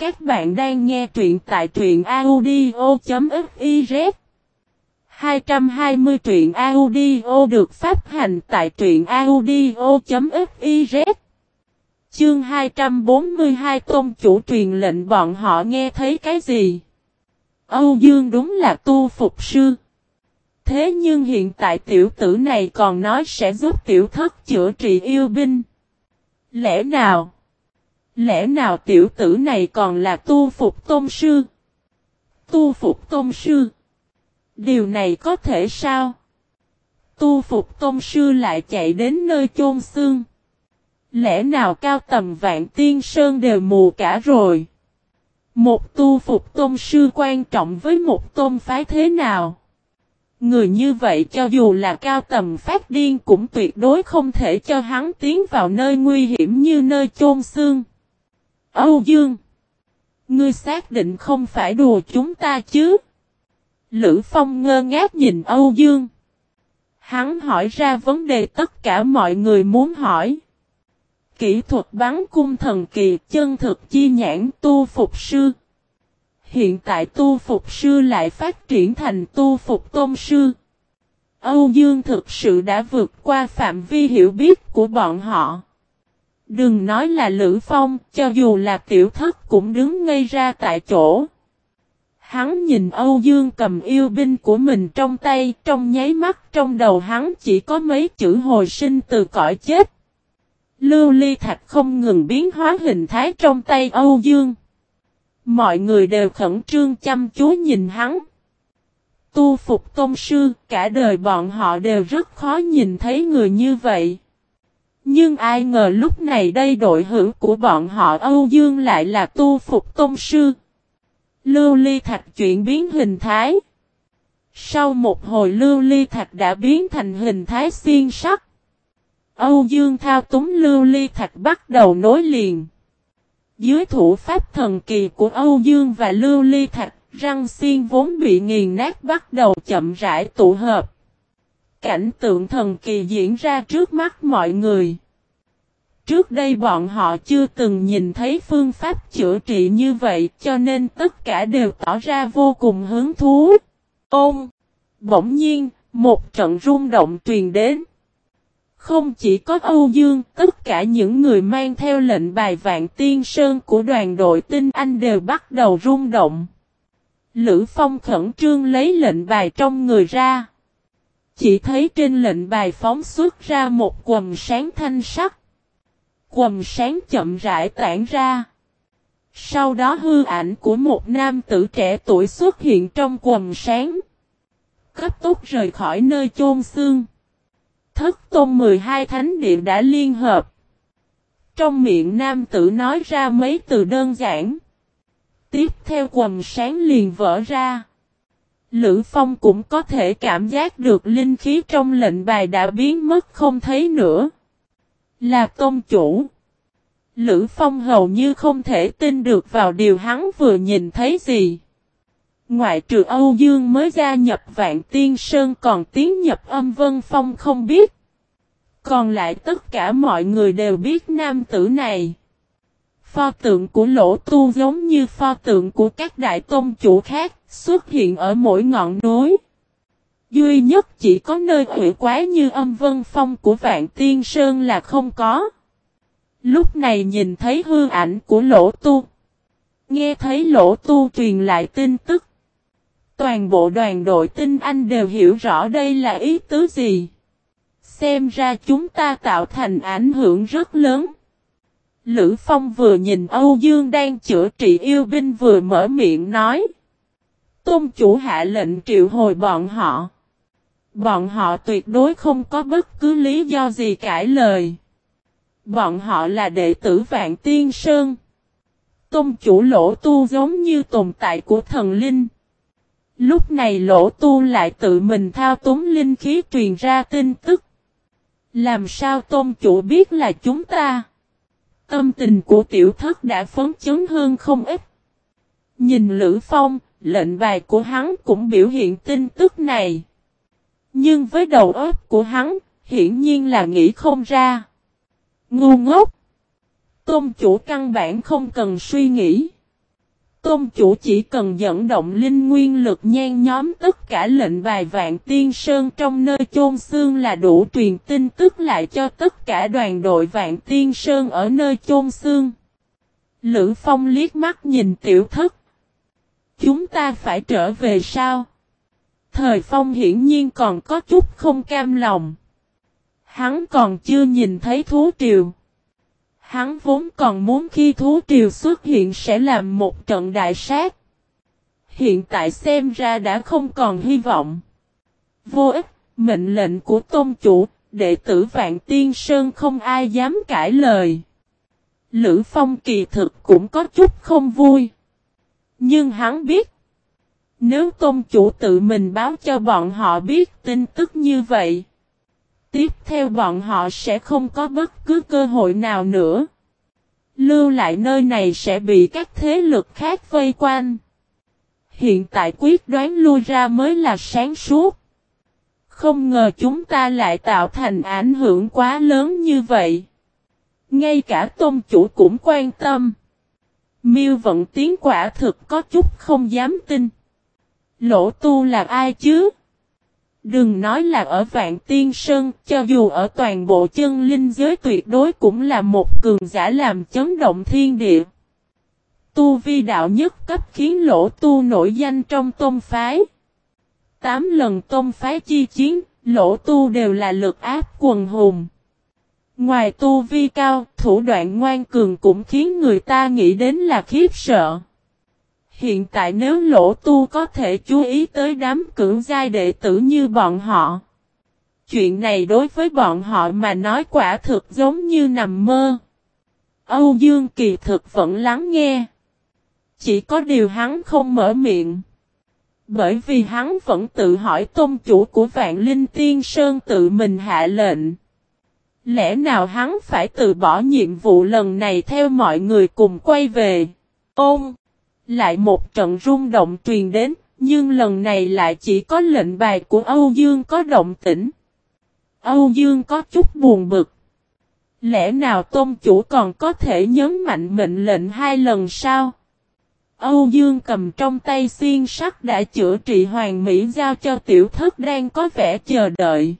Các bạn đang nghe truyện tại truyện audio.fiz 220 truyện audio được phát hành tại truyện audio.fiz Chương 242 Tôn chủ truyền lệnh bọn họ nghe thấy cái gì? Âu Dương đúng là tu phục sư. Thế nhưng hiện tại tiểu tử này còn nói sẽ giúp tiểu thất chữa trị yêu binh. Lẽ nào? Lẽ nào tiểu tử này còn là tu phục tôn sư? Tu phục tôn sư? Điều này có thể sao? Tu phục tôn sư lại chạy đến nơi chôn xương. Lẽ nào cao tầm vạn tiên sơn đều mù cả rồi? Một tu phục tôn sư quan trọng với một tôn phái thế nào? Người như vậy cho dù là cao tầm phát điên cũng tuyệt đối không thể cho hắn tiến vào nơi nguy hiểm như nơi chôn xương. Âu Dương! Ngươi xác định không phải đùa chúng ta chứ? Lữ Phong ngơ ngác nhìn Âu Dương. Hắn hỏi ra vấn đề tất cả mọi người muốn hỏi. Kỹ thuật bắn cung thần kỳ, chân thực chi nhãn tu phục sư. Hiện tại tu phục sư lại phát triển thành tu phục tôn sư. Âu Dương thực sự đã vượt qua phạm vi hiểu biết của bọn họ. Đừng nói là Lữ Phong, cho dù là tiểu thất cũng đứng ngây ra tại chỗ. Hắn nhìn Âu Dương cầm yêu binh của mình trong tay, trong nháy mắt trong đầu hắn chỉ có mấy chữ hồi sinh từ cõi chết. Lưu ly thạch không ngừng biến hóa hình thái trong tay Âu Dương. Mọi người đều khẩn trương chăm chú nhìn hắn. Tu phục tôn sư, cả đời bọn họ đều rất khó nhìn thấy người như vậy. Nhưng ai ngờ lúc này đây đội hữu của bọn họ Âu Dương lại là tu phục tôn sư. Lưu ly thạch chuyển biến hình thái. Sau một hồi lưu ly thạch đã biến thành hình thái xiên sắc. Âu Dương thao túng lưu ly thạch bắt đầu nối liền. Dưới thủ pháp thần kỳ của Âu Dương và lưu ly thạch, răng xiên vốn bị nghiền nát bắt đầu chậm rãi tụ hợp. Cảnh tượng thần kỳ diễn ra trước mắt mọi người. Trước đây bọn họ chưa từng nhìn thấy phương pháp chữa trị như vậy cho nên tất cả đều tỏ ra vô cùng hứng thú. Ôm! Bỗng nhiên, một trận rung động truyền đến. Không chỉ có Âu Dương, tất cả những người mang theo lệnh bài vạn tiên sơn của đoàn đội tinh anh đều bắt đầu rung động. Lữ Phong khẩn trương lấy lệnh bài trong người ra. Chỉ thấy trên lệnh bài phóng xuất ra một quầm sáng thanh sắc. Quầm sáng chậm rãi tản ra. Sau đó hư ảnh của một nam tử trẻ tuổi xuất hiện trong quầm sáng. Cấp tốc rời khỏi nơi chôn xương. Thất tôn 12 thánh địa đã liên hợp. Trong miệng nam tử nói ra mấy từ đơn giản. Tiếp theo quầm sáng liền vỡ ra. Lữ Phong cũng có thể cảm giác được linh khí trong lệnh bài đã biến mất không thấy nữa. Là tôn chủ. Lữ Phong hầu như không thể tin được vào điều hắn vừa nhìn thấy gì. Ngoại trừ Âu Dương mới gia nhập Vạn Tiên Sơn còn tiến nhập âm Vân Phong không biết. Còn lại tất cả mọi người đều biết nam tử này. Pho tượng của lỗ tu giống như pho tượng của các đại tôn chủ khác, xuất hiện ở mỗi ngọn núi. Duy nhất chỉ có nơi hủy quái như âm vân phong của Vạn Tiên Sơn là không có. Lúc này nhìn thấy hư ảnh của lỗ tu. Nghe thấy lỗ tu truyền lại tin tức. Toàn bộ đoàn đội tinh anh đều hiểu rõ đây là ý tứ gì. Xem ra chúng ta tạo thành ảnh hưởng rất lớn. Lữ Phong vừa nhìn Âu Dương đang chữa trị yêu binh vừa mở miệng nói. Tôn chủ hạ lệnh triệu hồi bọn họ. Bọn họ tuyệt đối không có bất cứ lý do gì cãi lời. Bọn họ là đệ tử Vạn Tiên Sơn. Tôn chủ lỗ tu giống như tồn tại của thần linh. Lúc này lỗ tu lại tự mình thao túng linh khí truyền ra tin tức. Làm sao tôn chủ biết là chúng ta? Tâm tình của tiểu thất đã phấn chấn hơn không ít. Nhìn Lữ Phong, lệnh bài của hắn cũng biểu hiện tin tức này. Nhưng với đầu óc của hắn, hiển nhiên là nghĩ không ra. Ngu ngốc! Tôn chủ căn bản không cần suy nghĩ. Tôn chủ chỉ cần dẫn động linh nguyên lực nhan nhóm tất cả lệnh bài vạn tiên sơn trong nơi chôn xương là đủ truyền tin tức lại cho tất cả đoàn đội vạn tiên sơn ở nơi chôn xương. Lữ Phong liếc mắt nhìn tiểu thất. Chúng ta phải trở về sao? Thời Phong hiển nhiên còn có chút không cam lòng. Hắn còn chưa nhìn thấy thú triều. Hắn vốn còn muốn khi thú triều xuất hiện sẽ làm một trận đại sát. Hiện tại xem ra đã không còn hy vọng. Vô ích, mệnh lệnh của tôn chủ, đệ tử Vạn Tiên Sơn không ai dám cãi lời. Lữ Phong kỳ thực cũng có chút không vui. Nhưng hắn biết, nếu tôn chủ tự mình báo cho bọn họ biết tin tức như vậy, tiếp theo bọn họ sẽ không có bất cứ cơ hội nào nữa. Lưu lại nơi này sẽ bị các thế lực khác vây quanh. Hiện tại quyết đoán lui ra mới là sáng suốt. Không ngờ chúng ta lại tạo thành ảnh hưởng quá lớn như vậy. Ngay cả tôn chủ cũng quan tâm. Miêu vận tiến quả thực có chút không dám tin. Lỗ tu là ai chứ? Đừng nói là ở Vạn Tiên Sơn, cho dù ở toàn bộ chân linh giới tuyệt đối cũng là một cường giả làm chấn động thiên địa. Tu vi đạo nhất cấp khiến lỗ tu nổi danh trong tôn phái. Tám lần tôn phái chi chiến, lỗ tu đều là lực áp quần hùng. Ngoài tu vi cao, thủ đoạn ngoan cường cũng khiến người ta nghĩ đến là khiếp sợ. Hiện tại nếu lỗ tu có thể chú ý tới đám cưỡng giai đệ tử như bọn họ. Chuyện này đối với bọn họ mà nói quả thực giống như nằm mơ. Âu Dương kỳ thực vẫn lắng nghe. Chỉ có điều hắn không mở miệng. Bởi vì hắn vẫn tự hỏi tôn chủ của vạn linh tiên sơn tự mình hạ lệnh. Lẽ nào hắn phải từ bỏ nhiệm vụ lần này theo mọi người cùng quay về? Ôm! Lại một trận rung động truyền đến, nhưng lần này lại chỉ có lệnh bài của Âu Dương có động tĩnh. Âu Dương có chút buồn bực. Lẽ nào tôn chủ còn có thể nhấn mạnh mệnh lệnh hai lần sao? Âu Dương cầm trong tay xiên sắt đã chữa trị hoàng mỹ giao cho tiểu thất đang có vẻ chờ đợi.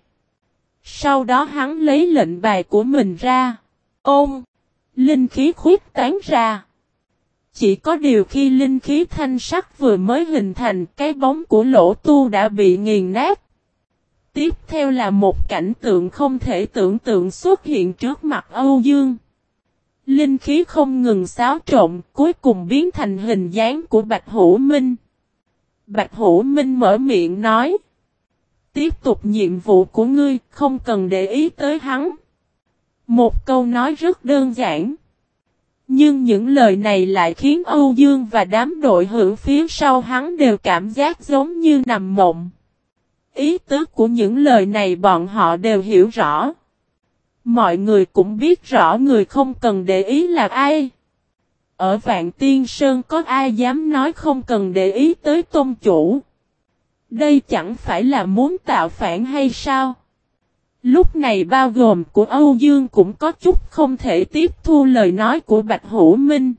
Sau đó hắn lấy lệnh bài của mình ra. Ôm! Linh khí khuyết tán ra. Chỉ có điều khi linh khí thanh sắc vừa mới hình thành cái bóng của lỗ tu đã bị nghiền nát. Tiếp theo là một cảnh tượng không thể tưởng tượng xuất hiện trước mặt Âu Dương. Linh khí không ngừng xáo trộn, cuối cùng biến thành hình dáng của Bạch Hữu Minh. Bạch Hữu Minh mở miệng nói. Tiếp tục nhiệm vụ của ngươi, không cần để ý tới hắn. Một câu nói rất đơn giản. Nhưng những lời này lại khiến Âu Dương và đám đội hữu phía sau hắn đều cảm giác giống như nằm mộng. Ý tứ của những lời này bọn họ đều hiểu rõ. Mọi người cũng biết rõ người không cần để ý là ai. Ở Vạn Tiên Sơn có ai dám nói không cần để ý tới tôn chủ. Đây chẳng phải là muốn tạo phản hay sao? Lúc này bao gồm của Âu Dương cũng có chút không thể tiếp thu lời nói của Bạch Hữu Minh.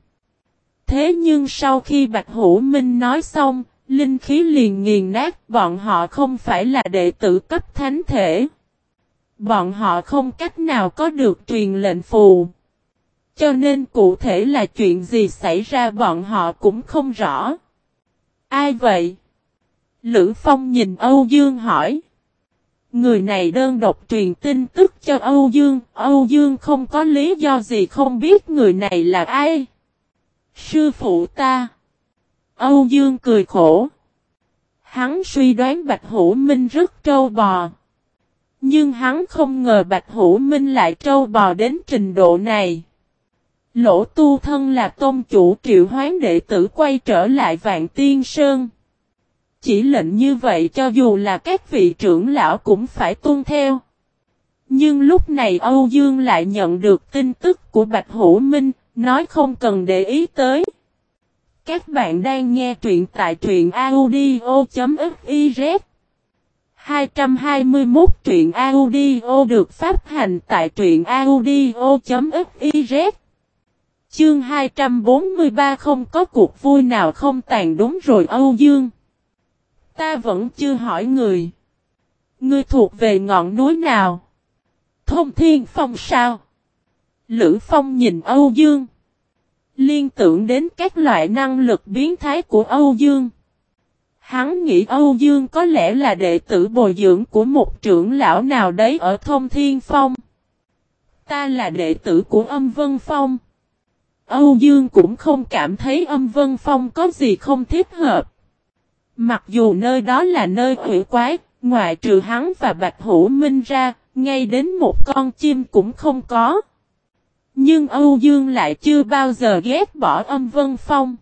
Thế nhưng sau khi Bạch Hữu Minh nói xong, linh khí liền nghiền nát bọn họ không phải là đệ tử cấp thánh thể. Bọn họ không cách nào có được truyền lệnh phù. Cho nên cụ thể là chuyện gì xảy ra bọn họ cũng không rõ. Ai vậy? Lữ Phong nhìn Âu Dương hỏi. Người này đơn độc truyền tin tức cho Âu Dương, Âu Dương không có lý do gì không biết người này là ai. Sư phụ ta. Âu Dương cười khổ. Hắn suy đoán Bạch Hữu Minh rất trâu bò. Nhưng hắn không ngờ Bạch Hữu Minh lại trâu bò đến trình độ này. Lỗ tu thân là tôn chủ triệu hoán đệ tử quay trở lại Vạn Tiên Sơn. Chỉ lệnh như vậy cho dù là các vị trưởng lão cũng phải tuân theo. Nhưng lúc này Âu Dương lại nhận được tin tức của Bạch Hữu Minh, nói không cần để ý tới. Các bạn đang nghe truyện tại truyện audio.fiz 221 truyện audio được phát hành tại truyện audio.fiz Chương 243 không có cuộc vui nào không tàn đúng rồi Âu Dương. Ta vẫn chưa hỏi người. Ngươi thuộc về ngọn núi nào? Thông Thiên Phong sao? Lữ Phong nhìn Âu Dương. Liên tưởng đến các loại năng lực biến thái của Âu Dương. Hắn nghĩ Âu Dương có lẽ là đệ tử bồi dưỡng của một trưởng lão nào đấy ở Thông Thiên Phong. Ta là đệ tử của âm Vân Phong. Âu Dương cũng không cảm thấy âm Vân Phong có gì không thích hợp. Mặc dù nơi đó là nơi quỷ quái, ngoại trừ hắn và Bạch Hữu Minh ra, ngay đến một con chim cũng không có. Nhưng Âu Dương lại chưa bao giờ ghét bỏ âm Vân Phong.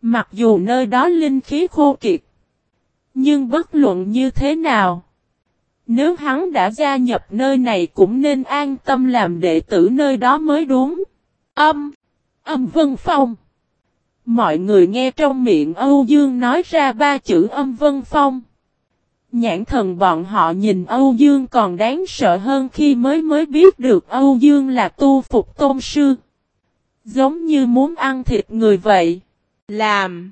Mặc dù nơi đó linh khí khô kiệt. Nhưng bất luận như thế nào. Nếu hắn đã gia nhập nơi này cũng nên an tâm làm đệ tử nơi đó mới đúng. Âm. Âm Vân Phong. Mọi người nghe trong miệng Âu Dương nói ra ba chữ âm Vân Phong. Nhãn thần bọn họ nhìn Âu Dương còn đáng sợ hơn khi mới mới biết được Âu Dương là tu phục tôn sư. Giống như muốn ăn thịt người vậy. Làm.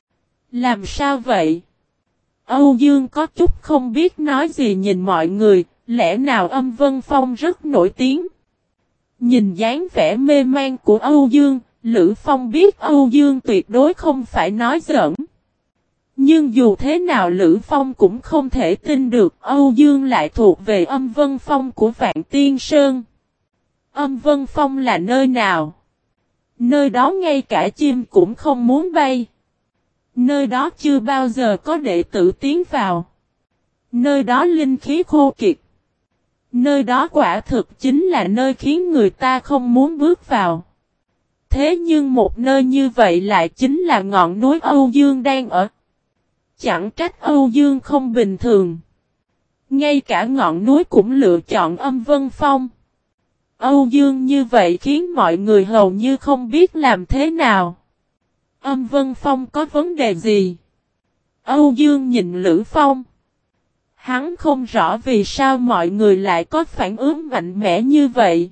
Làm sao vậy? Âu Dương có chút không biết nói gì nhìn mọi người, lẽ nào âm Vân Phong rất nổi tiếng. Nhìn dáng vẻ mê man của Âu Dương, Lữ Phong biết Âu Dương tuyệt đối không phải nói giỡn. Nhưng dù thế nào Lữ Phong cũng không thể tin được Âu Dương lại thuộc về âm Vân Phong của Vạn Tiên Sơn. Âm Vân Phong là nơi nào? Nơi đó ngay cả chim cũng không muốn bay. Nơi đó chưa bao giờ có đệ tử tiến vào. Nơi đó linh khí khô kiệt. Nơi đó quả thực chính là nơi khiến người ta không muốn bước vào. Thế nhưng một nơi như vậy lại chính là ngọn núi Âu Dương đang ở. Chẳng trách Âu Dương không bình thường. Ngay cả ngọn núi cũng lựa chọn âm vân phong. Âu Dương như vậy khiến mọi người hầu như không biết làm thế nào. Âm Vân Phong có vấn đề gì? Âu Dương nhìn Lữ Phong. Hắn không rõ vì sao mọi người lại có phản ứng mạnh mẽ như vậy.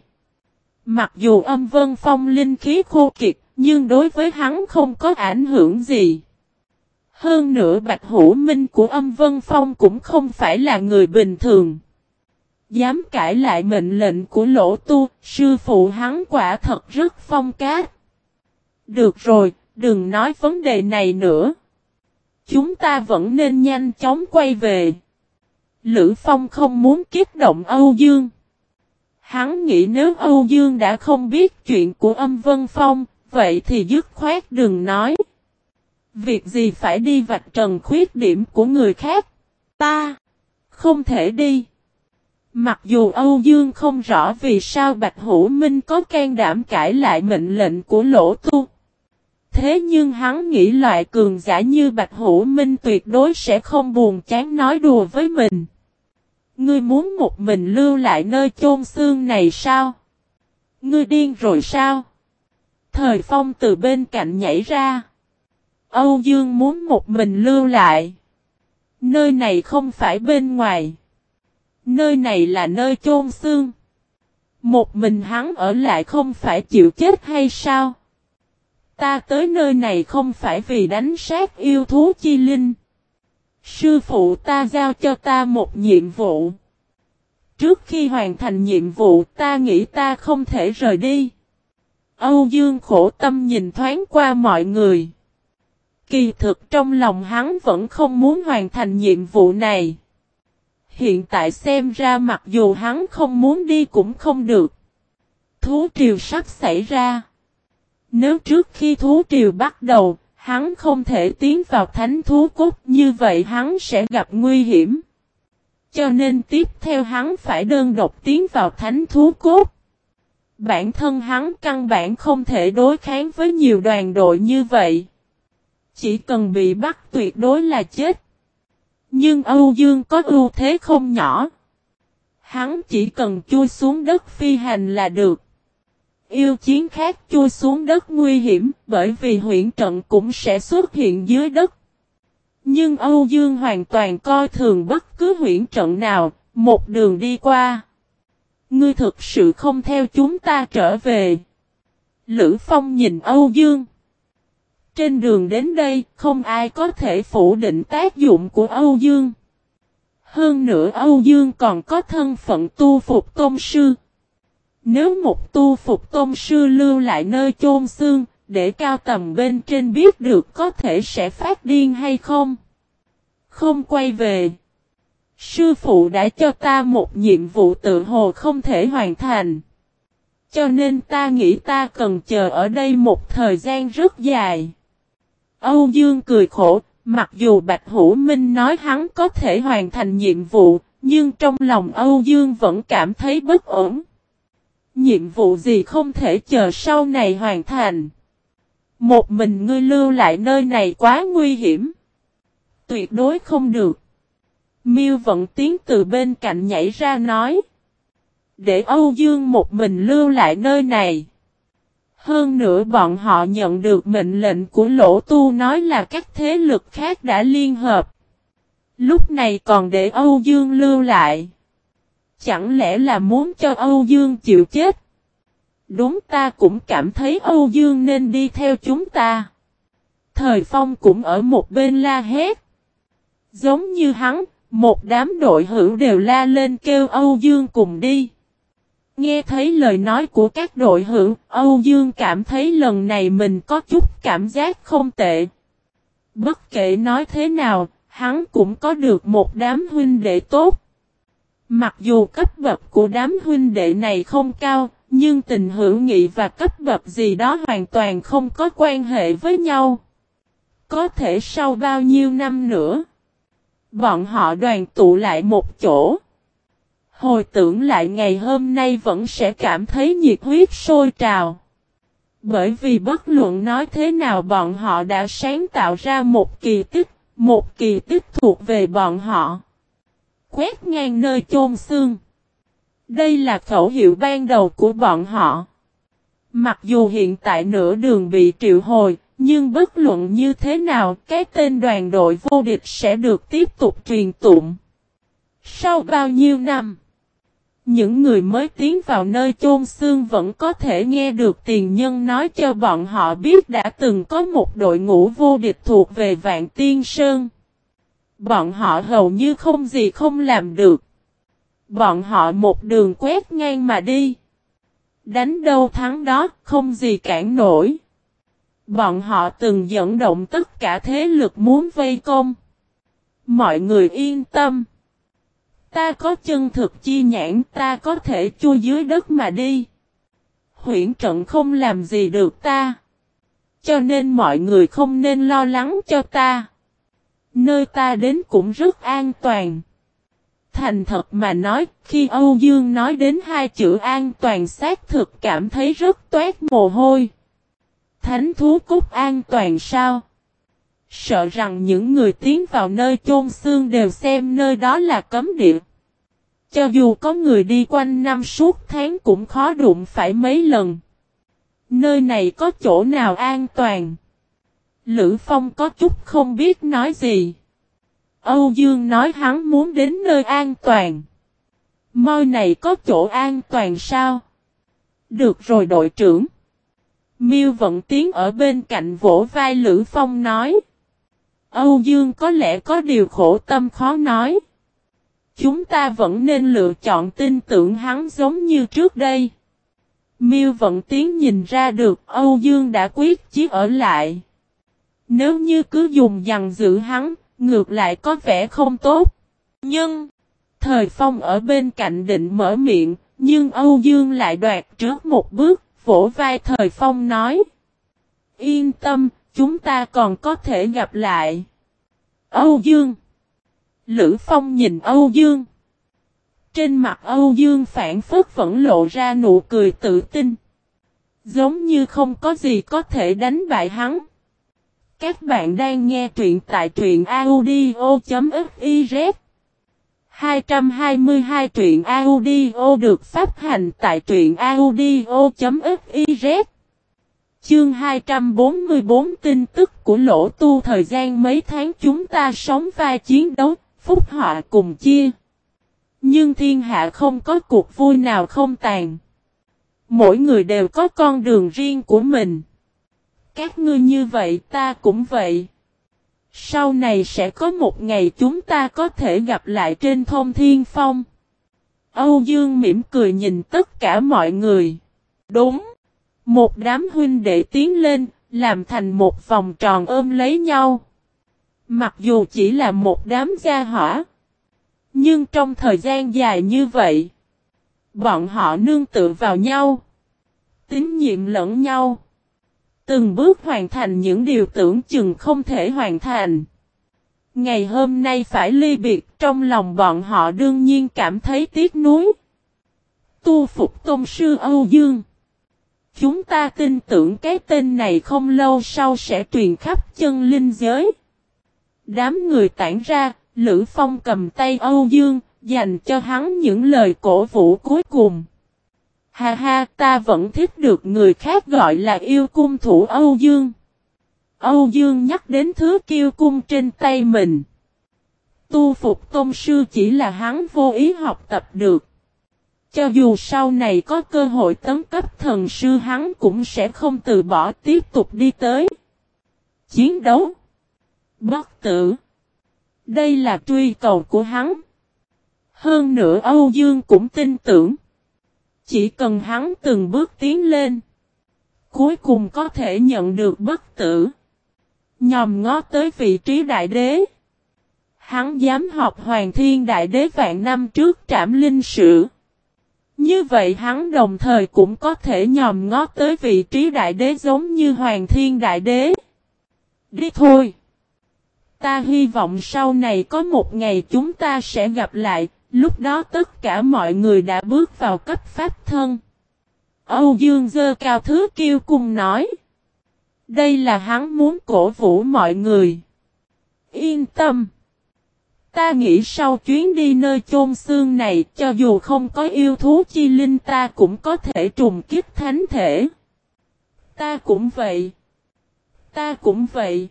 Mặc dù âm Vân Phong linh khí khô kiệt, nhưng đối với hắn không có ảnh hưởng gì. Hơn nữa Bạch Hữu Minh của âm Vân Phong cũng không phải là người bình thường. Dám cãi lại mệnh lệnh của lỗ tu, sư phụ hắn quả thật rất phong cát. Được rồi, đừng nói vấn đề này nữa. Chúng ta vẫn nên nhanh chóng quay về. Lữ Phong không muốn kiếp động Âu Dương. Hắn nghĩ nếu Âu Dương đã không biết chuyện của âm Vân Phong, vậy thì dứt khoát đừng nói. Việc gì phải đi vạch trần khuyết điểm của người khác? Ta không thể đi. Mặc dù Âu Dương không rõ vì sao Bạch Hữu Minh có can đảm cãi lại mệnh lệnh của Lỗ Tu. Thế nhưng hắn nghĩ loại cường giả như Bạch Hữu Minh tuyệt đối sẽ không buồn chán nói đùa với mình. Ngươi muốn một mình lưu lại nơi chôn xương này sao? Ngươi điên rồi sao? Thời phong từ bên cạnh nhảy ra. Âu Dương muốn một mình lưu lại. Nơi này không phải bên ngoài. Nơi này là nơi chôn xương. Một mình hắn ở lại không phải chịu chết hay sao? Ta tới nơi này không phải vì đánh sát yêu thú chi linh. Sư phụ ta giao cho ta một nhiệm vụ. Trước khi hoàn thành nhiệm vụ ta nghĩ ta không thể rời đi. Âu Dương khổ tâm nhìn thoáng qua mọi người. Kỳ thực trong lòng hắn vẫn không muốn hoàn thành nhiệm vụ này. Hiện tại xem ra mặc dù hắn không muốn đi cũng không được. Thú triều sắp xảy ra. Nếu trước khi thú triều bắt đầu, hắn không thể tiến vào thánh thú cốt, như vậy hắn sẽ gặp nguy hiểm. Cho nên tiếp theo hắn phải đơn độc tiến vào thánh thú cốt. Bản thân hắn căn bản không thể đối kháng với nhiều đoàn đội như vậy. Chỉ cần bị bắt tuyệt đối là chết. Nhưng Âu Dương có ưu thế không nhỏ. Hắn chỉ cần chui xuống đất phi hành là được. Yêu chiến khác chui xuống đất nguy hiểm bởi vì huyện trận cũng sẽ xuất hiện dưới đất. Nhưng Âu Dương hoàn toàn coi thường bất cứ huyện trận nào, một đường đi qua. Ngươi thực sự không theo chúng ta trở về. Lữ Phong nhìn Âu Dương. Trên đường đến đây, không ai có thể phủ định tác dụng của Âu Dương. Hơn nữa Âu Dương còn có thân phận tu phục tôn sư. Nếu một tu phục tôn sư lưu lại nơi chôn xương, để cao tầm bên trên biết được có thể sẽ phát điên hay không. Không quay về. Sư phụ đã cho ta một nhiệm vụ tự hồ không thể hoàn thành. Cho nên ta nghĩ ta cần chờ ở đây một thời gian rất dài. Âu Dương cười khổ, mặc dù Bạch Hữu Minh nói hắn có thể hoàn thành nhiệm vụ, nhưng trong lòng Âu Dương vẫn cảm thấy bất ổn. Nhiệm vụ gì không thể chờ sau này hoàn thành. Một mình ngươi lưu lại nơi này quá nguy hiểm. Tuyệt đối không được. Miêu vận tiến từ bên cạnh nhảy ra nói. Để Âu Dương một mình lưu lại nơi này. Hơn nữa bọn họ nhận được mệnh lệnh của Lỗ Tu nói là các thế lực khác đã liên hợp. Lúc này còn để Âu Dương lưu lại. Chẳng lẽ là muốn cho Âu Dương chịu chết? Đúng ta cũng cảm thấy Âu Dương nên đi theo chúng ta. Thời Phong cũng ở một bên la hét. Giống như hắn, một đám đội hữu đều la lên kêu Âu Dương cùng đi. Nghe thấy lời nói của các đội hữu, Âu Dương cảm thấy lần này mình có chút cảm giác không tệ. Bất kể nói thế nào, hắn cũng có được một đám huynh đệ tốt. Mặc dù cấp bậc của đám huynh đệ này không cao, nhưng tình hữu nghị và cấp bậc gì đó hoàn toàn không có quan hệ với nhau. Có thể sau bao nhiêu năm nữa, bọn họ đoàn tụ lại một chỗ. Hồi tưởng lại ngày hôm nay vẫn sẽ cảm thấy nhiệt huyết sôi trào. Bởi vì bất luận nói thế nào bọn họ đã sáng tạo ra một kỳ tích, một kỳ tích thuộc về bọn họ. Quét ngang nơi chôn xương. Đây là khẩu hiệu ban đầu của bọn họ. Mặc dù hiện tại nửa đường bị triệu hồi, nhưng bất luận như thế nào, cái tên đoàn đội vô địch sẽ được tiếp tục truyền tụng. Sau bao nhiêu năm, những người mới tiến vào nơi chôn xương vẫn có thể nghe được tiền nhân nói cho bọn họ biết đã từng có một đội ngũ vô địch thuộc về Vạn Tiên Sơn. Bọn họ hầu như không gì không làm được. Bọn họ một đường quét ngang mà đi. Đánh đâu thắng đó, không gì cản nổi. Bọn họ từng dẫn động tất cả thế lực muốn vây công. Mọi người yên tâm. Ta có chân thực chi nhãn ta có thể chui dưới đất mà đi. Huyển trận không làm gì được ta. Cho nên mọi người không nên lo lắng cho ta. Nơi ta đến cũng rất an toàn. Thành thật mà nói, khi Âu Dương nói đến hai chữ an toàn xác thực cảm thấy rất toát mồ hôi. Thánh thú cúc an toàn sao? Sợ rằng những người tiến vào nơi chôn xương đều xem nơi đó là cấm địa. Cho dù có người đi quanh năm suốt tháng cũng khó đụng phải mấy lần. Nơi này có chỗ nào an toàn? Lữ Phong có chút không biết nói gì. Âu Dương nói hắn muốn đến nơi an toàn. Môi này có chỗ an toàn sao? Được rồi đội trưởng. Miêu Vận Tiến ở bên cạnh vỗ vai Lữ Phong nói. Âu Dương có lẽ có điều khổ tâm khó nói. Chúng ta vẫn nên lựa chọn tin tưởng hắn giống như trước đây. Miêu Vận Tiến nhìn ra được Âu Dương đã quyết chí ở lại. Nếu như cứ dùng dằn giữ hắn, ngược lại có vẻ không tốt. Nhưng, thời phong ở bên cạnh định mở miệng, nhưng Âu Dương lại đoạt trước một bước, vỗ vai thời phong nói. Yên tâm, chúng ta còn có thể gặp lại. Âu Dương Lữ Phong nhìn Âu Dương. Trên mặt Âu Dương phản phất vẫn lộ ra nụ cười tự tin. Giống như không có gì có thể đánh bại hắn. Các bạn đang nghe truyện tại truyện audio.fiz 222 truyện audio được phát hành tại truyện audio.fiz Chương 244 tin tức của lỗ tu thời gian mấy tháng chúng ta sống vai chiến đấu, phúc họa cùng chia. Nhưng thiên hạ không có cuộc vui nào không tàn. Mỗi người đều có con đường riêng của mình. Các ngươi như vậy ta cũng vậy. Sau này sẽ có một ngày chúng ta có thể gặp lại trên thông thiên phong. Âu Dương mỉm cười nhìn tất cả mọi người. Đúng. Một đám huynh đệ tiến lên, làm thành một vòng tròn ôm lấy nhau. Mặc dù chỉ là một đám gia hỏa. Nhưng trong thời gian dài như vậy, bọn họ nương tựa vào nhau. Tín nhiệm lẫn nhau. Từng bước hoàn thành những điều tưởng chừng không thể hoàn thành. Ngày hôm nay phải ly biệt trong lòng bọn họ đương nhiên cảm thấy tiếc nuối. Tu phục tôn sư Âu Dương. Chúng ta tin tưởng cái tên này không lâu sau sẽ truyền khắp chân linh giới. Đám người tản ra, Lữ Phong cầm tay Âu Dương, dành cho hắn những lời cổ vũ cuối cùng. Ha ha, ta vẫn thích được người khác gọi là yêu cung thủ Âu Dương. Âu Dương nhắc đến thứ kiêu cung trên tay mình. Tu phục tôn sư chỉ là hắn vô ý học tập được. Cho dù sau này có cơ hội tấn cấp thần sư hắn cũng sẽ không từ bỏ tiếp tục đi tới. Chiến đấu. Bất tử. Đây là truy cầu của hắn. Hơn nữa Âu Dương cũng tin tưởng. Chỉ cần hắn từng bước tiến lên. Cuối cùng có thể nhận được bất tử. Nhòm ngó tới vị trí đại đế. Hắn dám học Hoàng Thiên Đại Đế vạn năm trước trảm linh sử. Như vậy hắn đồng thời cũng có thể nhòm ngó tới vị trí đại đế giống như Hoàng Thiên Đại Đế. Đi thôi. Ta hy vọng sau này có một ngày chúng ta sẽ gặp lại, lúc đó tất cả mọi người đã bước vào cấp pháp thân. Âu Dương dơ cao thứ kêu cùng nói. Đây là hắn muốn cổ vũ mọi người. Yên tâm. Ta nghĩ sau chuyến đi nơi chôn xương này, cho dù không có yêu thú chi linh ta cũng có thể trùng kiếp thánh thể. Ta cũng vậy. Ta cũng vậy.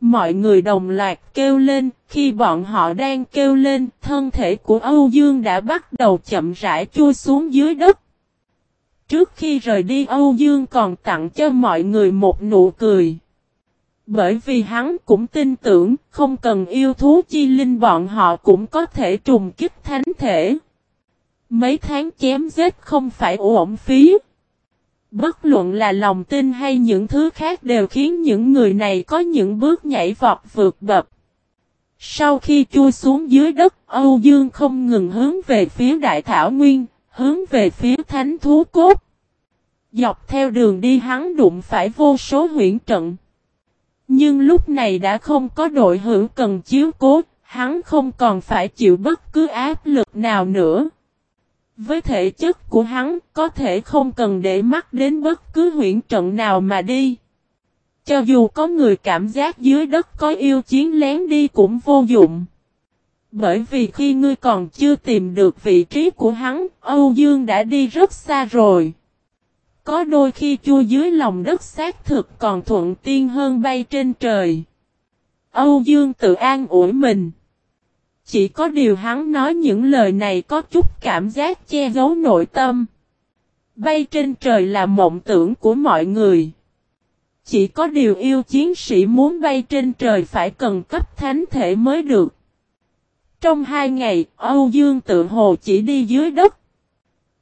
Mọi người đồng loạt kêu lên, khi bọn họ đang kêu lên, thân thể của Âu Dương đã bắt đầu chậm rãi chui xuống dưới đất. Trước khi rời đi Âu Dương còn tặng cho mọi người một nụ cười. Bởi vì hắn cũng tin tưởng, không cần yêu thú chi linh bọn họ cũng có thể trùng kích thánh thể. Mấy tháng chém giết không phải uổng phí. Bất luận là lòng tin hay những thứ khác đều khiến những người này có những bước nhảy vọt vượt bập. Sau khi chui xuống dưới đất, Âu Dương không ngừng hướng về phía Đại Thảo Nguyên, hướng về phía Thánh Thú Cốt. Dọc theo đường đi hắn đụng phải vô số huyện trận. Nhưng lúc này đã không có đội hữu cần chiếu cố, hắn không còn phải chịu bất cứ áp lực nào nữa. Với thể chất của hắn, có thể không cần để mắt đến bất cứ huyện trận nào mà đi. Cho dù có người cảm giác dưới đất có yêu chiến lén đi cũng vô dụng. Bởi vì khi ngươi còn chưa tìm được vị trí của hắn, Âu Dương đã đi rất xa rồi. Có đôi khi chui dưới lòng đất xác thực còn thuận tiên hơn bay trên trời. Âu Dương tự an ủi mình. Chỉ có điều hắn nói những lời này có chút cảm giác che giấu nội tâm. Bay trên trời là mộng tưởng của mọi người. Chỉ có điều yêu chiến sĩ muốn bay trên trời phải cần cấp thánh thể mới được. Trong hai ngày, Âu Dương tự hồ chỉ đi dưới đất.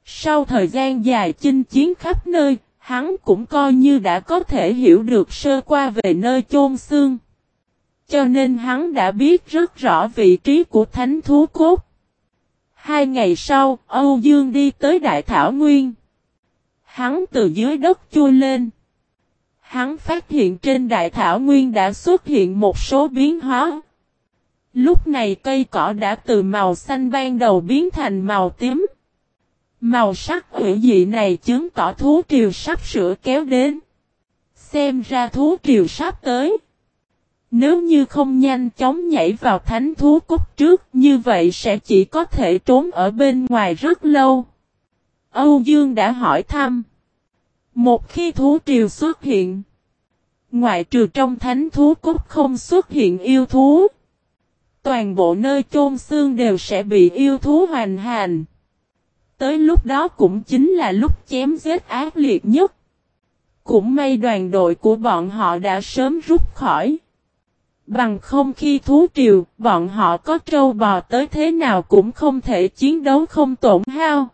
Sau thời gian dài chinh chiến khắp nơi, hắn cũng coi như đã có thể hiểu được sơ qua về nơi chôn xương. Cho nên hắn đã biết rất rõ vị trí của thánh thú cốt. Hai ngày sau, Âu Dương đi tới Đại Thảo Nguyên. Hắn từ dưới đất chui lên. Hắn phát hiện trên Đại Thảo Nguyên đã xuất hiện một số biến hóa. Lúc này cây cỏ đã từ màu xanh ban đầu biến thành màu tím. Màu sắc hữu dị này chứng tỏ thú triều sắp sửa kéo đến. Xem ra thú triều sắp tới. Nếu như không nhanh chóng nhảy vào thánh thú cốt trước, như vậy sẽ chỉ có thể trốn ở bên ngoài rất lâu. Âu Dương đã hỏi thăm. Một khi thú triều xuất hiện. Ngoại trừ trong thánh thú cốt không xuất hiện yêu thú. Toàn bộ nơi chôn xương đều sẽ bị yêu thú hoành hành. Tới lúc đó cũng chính là lúc chém giết ác liệt nhất. Cũng may đoàn đội của bọn họ đã sớm rút khỏi. Bằng không khi thú triều, bọn họ có trâu bò tới thế nào cũng không thể chiến đấu không tổn hao.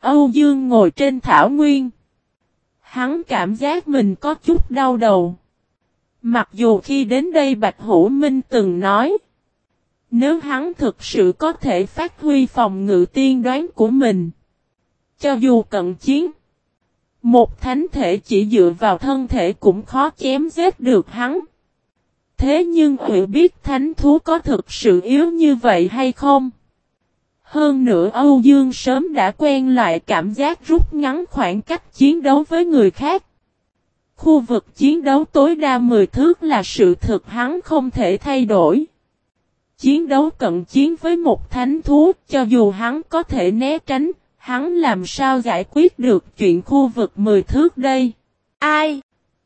Âu Dương ngồi trên thảo nguyên. Hắn cảm giác mình có chút đau đầu. Mặc dù khi đến đây Bạch Hữu Minh từng nói. Nếu hắn thực sự có thể phát huy phòng ngự tiên đoán của mình. Cho dù cận chiến. Một thánh thể chỉ dựa vào thân thể cũng khó chém giết được hắn. Thế nhưng Hữu biết thánh thú có thực sự yếu như vậy hay không? Hơn nữa Âu Dương sớm đã quen loại cảm giác rút ngắn khoảng cách chiến đấu với người khác. Khu vực chiến đấu tối đa 10 thước là sự thực hắn không thể thay đổi. Chiến đấu cận chiến với một thánh thú cho dù hắn có thể né tránh, hắn làm sao giải quyết được chuyện khu vực 10 thước đây? Ai?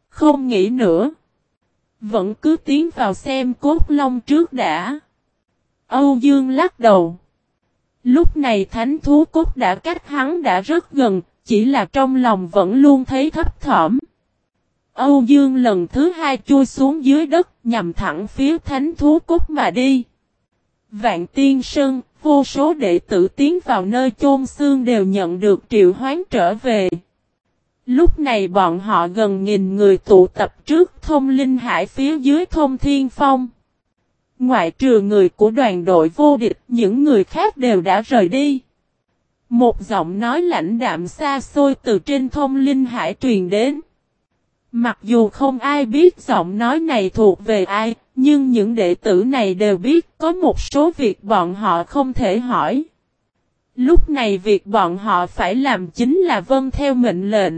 Không nghĩ nữa. Vẫn cứ tiến vào xem cốt long trước đã. Âu Dương lắc đầu. Lúc này thánh thú cốt đã cách hắn đã rất gần, chỉ là trong lòng vẫn luôn thấy thấp thỏm. Âu Dương lần thứ hai chui xuống dưới đất, nhằm thẳng phía thánh thú cốt mà đi. Vạn tiên sơn, vô số đệ tử tiến vào nơi chôn xương đều nhận được triệu hoán trở về. Lúc này bọn họ gần nghìn người tụ tập trước thông linh hải phía dưới thông thiên phong. Ngoại trừ người của đoàn đội vô địch, những người khác đều đã rời đi. Một giọng nói lãnh đạm xa xôi từ trên thông linh hải truyền đến. Mặc dù không ai biết giọng nói này thuộc về ai, nhưng những đệ tử này đều biết có một số việc bọn họ không thể hỏi. Lúc này việc bọn họ phải làm chính là vâng theo mệnh lệnh.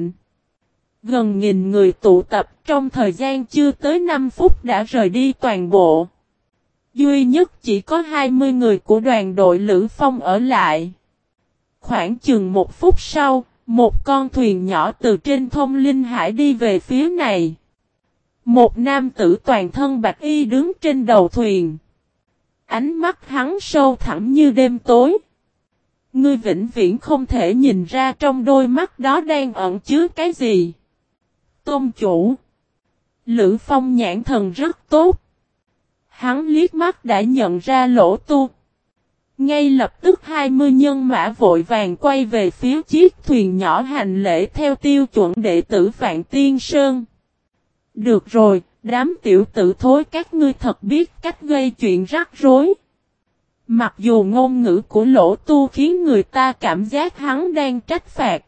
Gần nghìn người tụ tập trong thời gian chưa tới 5 phút đã rời đi toàn bộ. Duy nhất chỉ có 20 người của đoàn đội Lữ Phong ở lại. Khoảng chừng một phút sau, một con thuyền nhỏ từ trên thông linh hải đi về phía này. Một nam tử toàn thân bạch y đứng trên đầu thuyền. Ánh mắt hắn sâu thẳm như đêm tối. Ngươi vĩnh viễn không thể nhìn ra trong đôi mắt đó đang ẩn chứa cái gì. Tôn chủ. Lữ phong nhãn thần rất tốt. Hắn liếc mắt đã nhận ra lỗ tu. Ngay lập tức 20 nhân mã vội vàng quay về phía chiếc thuyền nhỏ hành lễ theo tiêu chuẩn đệ tử Vạn Tiên Sơn. Được rồi, đám tiểu tử thối các ngươi thật biết cách gây chuyện rắc rối. Mặc dù ngôn ngữ của lỗ tu khiến người ta cảm giác hắn đang trách phạt.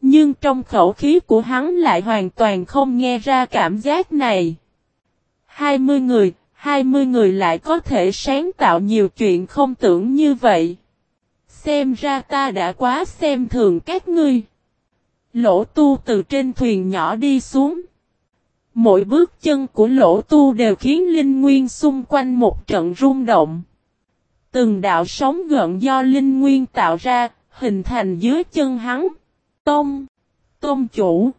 Nhưng trong khẩu khí của hắn lại hoàn toàn không nghe ra cảm giác này. 20 người, 20 người lại có thể sáng tạo nhiều chuyện không tưởng như vậy. Xem ra ta đã quá xem thường các ngươi. Lỗ tu từ trên thuyền nhỏ đi xuống. Mỗi bước chân của lỗ tu đều khiến linh nguyên xung quanh một trận rung động. Từng đạo sóng gợn do linh nguyên tạo ra, hình thành dưới chân hắn. Tôn, tôn chủ.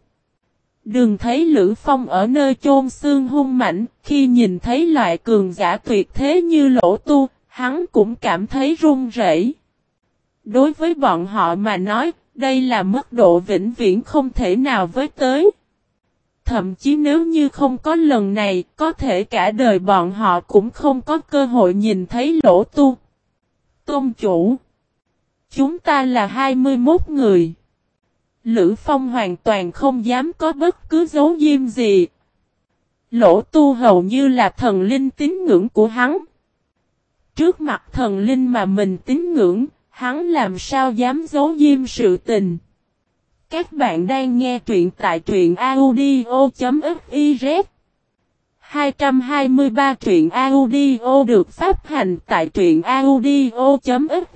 Đừng thấy Lữ Phong ở nơi chôn xương hung mạnh, khi nhìn thấy loại cường giả tuyệt thế như lỗ tu, hắn cũng cảm thấy run rẩy. Đối với bọn họ mà nói, đây là mức độ vĩnh viễn không thể nào với tới. Thậm chí nếu như không có lần này, có thể cả đời bọn họ cũng không có cơ hội nhìn thấy lỗ tu. Tôn chủ Chúng ta là 21 người. Lữ Phong hoàn toàn không dám có bất cứ dấu diêm gì. Lỗ tu hầu như là thần linh tín ngưỡng của hắn. Trước mặt thần linh mà mình tín ngưỡng, hắn làm sao dám giấu diêm sự tình. Các bạn đang nghe truyện tại truyện audio.fif 223 truyện audio được phát hành tại truyện audio.fiz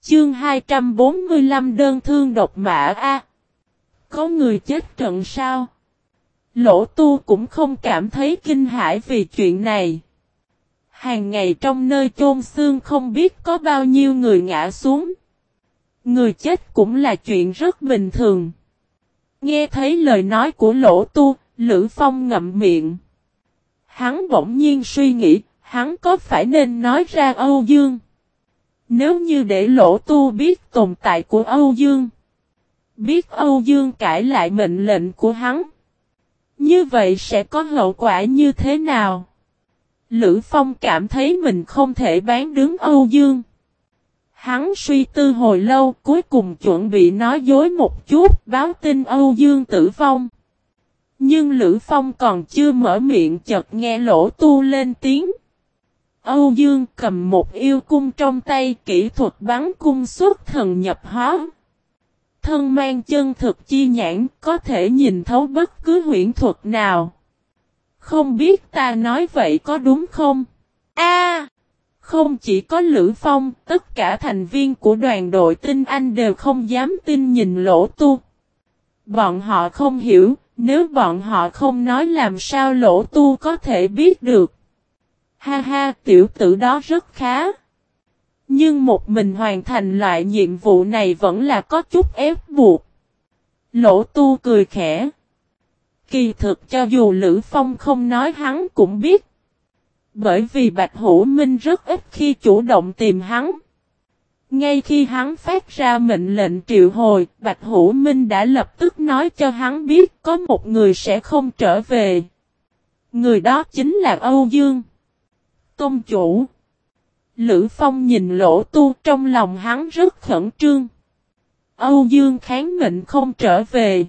Chương 245 đơn thương độc mã A. Có người chết trận sao? Lỗ tu cũng không cảm thấy kinh hãi vì chuyện này. Hàng ngày trong nơi chôn xương không biết có bao nhiêu người ngã xuống. Người chết cũng là chuyện rất bình thường. Nghe thấy lời nói của lỗ tu, Lữ Phong ngậm miệng. Hắn bỗng nhiên suy nghĩ, hắn có phải nên nói ra Âu Dương? Nếu như để lỗ tu biết tồn tại của Âu Dương, biết Âu Dương cãi lại mệnh lệnh của hắn, như vậy sẽ có hậu quả như thế nào? Lữ Phong cảm thấy mình không thể bán đứng Âu Dương. Hắn suy tư hồi lâu cuối cùng chuẩn bị nói dối một chút báo tin Âu Dương tử vong. Nhưng Lữ Phong còn chưa mở miệng chợt nghe lỗ tu lên tiếng. Âu Dương cầm một yêu cung trong tay kỹ thuật bắn cung xuất thần nhập hóa. Thân mang chân thực chi nhãn có thể nhìn thấu bất cứ huyễn thuật nào. Không biết ta nói vậy có đúng không? A, Không chỉ có Lữ Phong, tất cả thành viên của đoàn đội tinh anh đều không dám tin nhìn lỗ tu. Bọn họ không hiểu, nếu bọn họ không nói làm sao lỗ tu có thể biết được. Ha ha, tiểu tử đó rất khá. Nhưng một mình hoàn thành loại nhiệm vụ này vẫn là có chút ép buộc. Lỗ tu cười khẽ. Kỳ thực cho dù Lữ Phong không nói hắn cũng biết. Bởi vì Bạch Hữu Minh rất ít khi chủ động tìm hắn. Ngay khi hắn phát ra mệnh lệnh triệu hồi, Bạch Hữu Minh đã lập tức nói cho hắn biết có một người sẽ không trở về. Người đó chính là Âu Dương. Tôn chủ. Lữ Phong nhìn lỗ tu trong lòng hắn rất khẩn trương. Âu Dương kháng mệnh không trở về.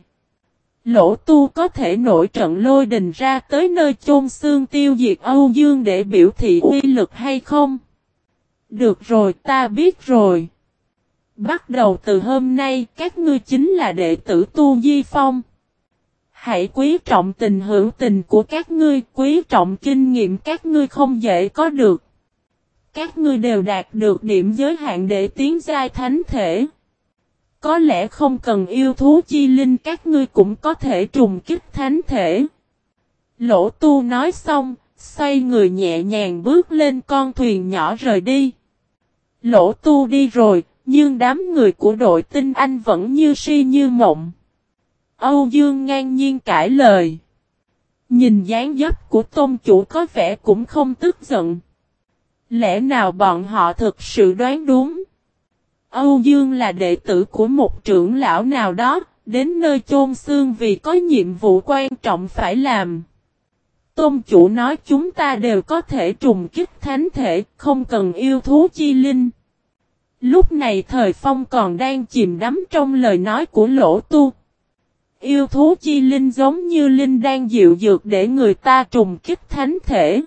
Lỗ tu có thể nổi trận lôi đình ra tới nơi chôn xương tiêu diệt Âu Dương để biểu thị uy lực hay không? Được rồi ta biết rồi. Bắt đầu từ hôm nay các ngươi chính là đệ tử Tu Di Phong. Hãy quý trọng tình hữu tình của các ngươi, quý trọng kinh nghiệm các ngươi không dễ có được. Các ngươi đều đạt được điểm giới hạn để tiến giai thánh thể. Có lẽ không cần yêu thú chi linh các ngươi cũng có thể trùng kích thánh thể. Lỗ tu nói xong, xoay người nhẹ nhàng bước lên con thuyền nhỏ rời đi. Lỗ tu đi rồi, nhưng đám người của đội tinh anh vẫn như si như mộng. Âu Dương ngang nhiên cãi lời. Nhìn dáng dấp của tôn chủ có vẻ cũng không tức giận. Lẽ nào bọn họ thực sự đoán đúng? Âu Dương là đệ tử của một trưởng lão nào đó, đến nơi chôn xương vì có nhiệm vụ quan trọng phải làm. Tôn chủ nói chúng ta đều có thể trùng kích thánh thể, không cần yêu thú chi linh. Lúc này thời phong còn đang chìm đắm trong lời nói của lỗ tu. Yêu thú chi linh giống như linh đang dịu dược để người ta trùng kích thánh thể.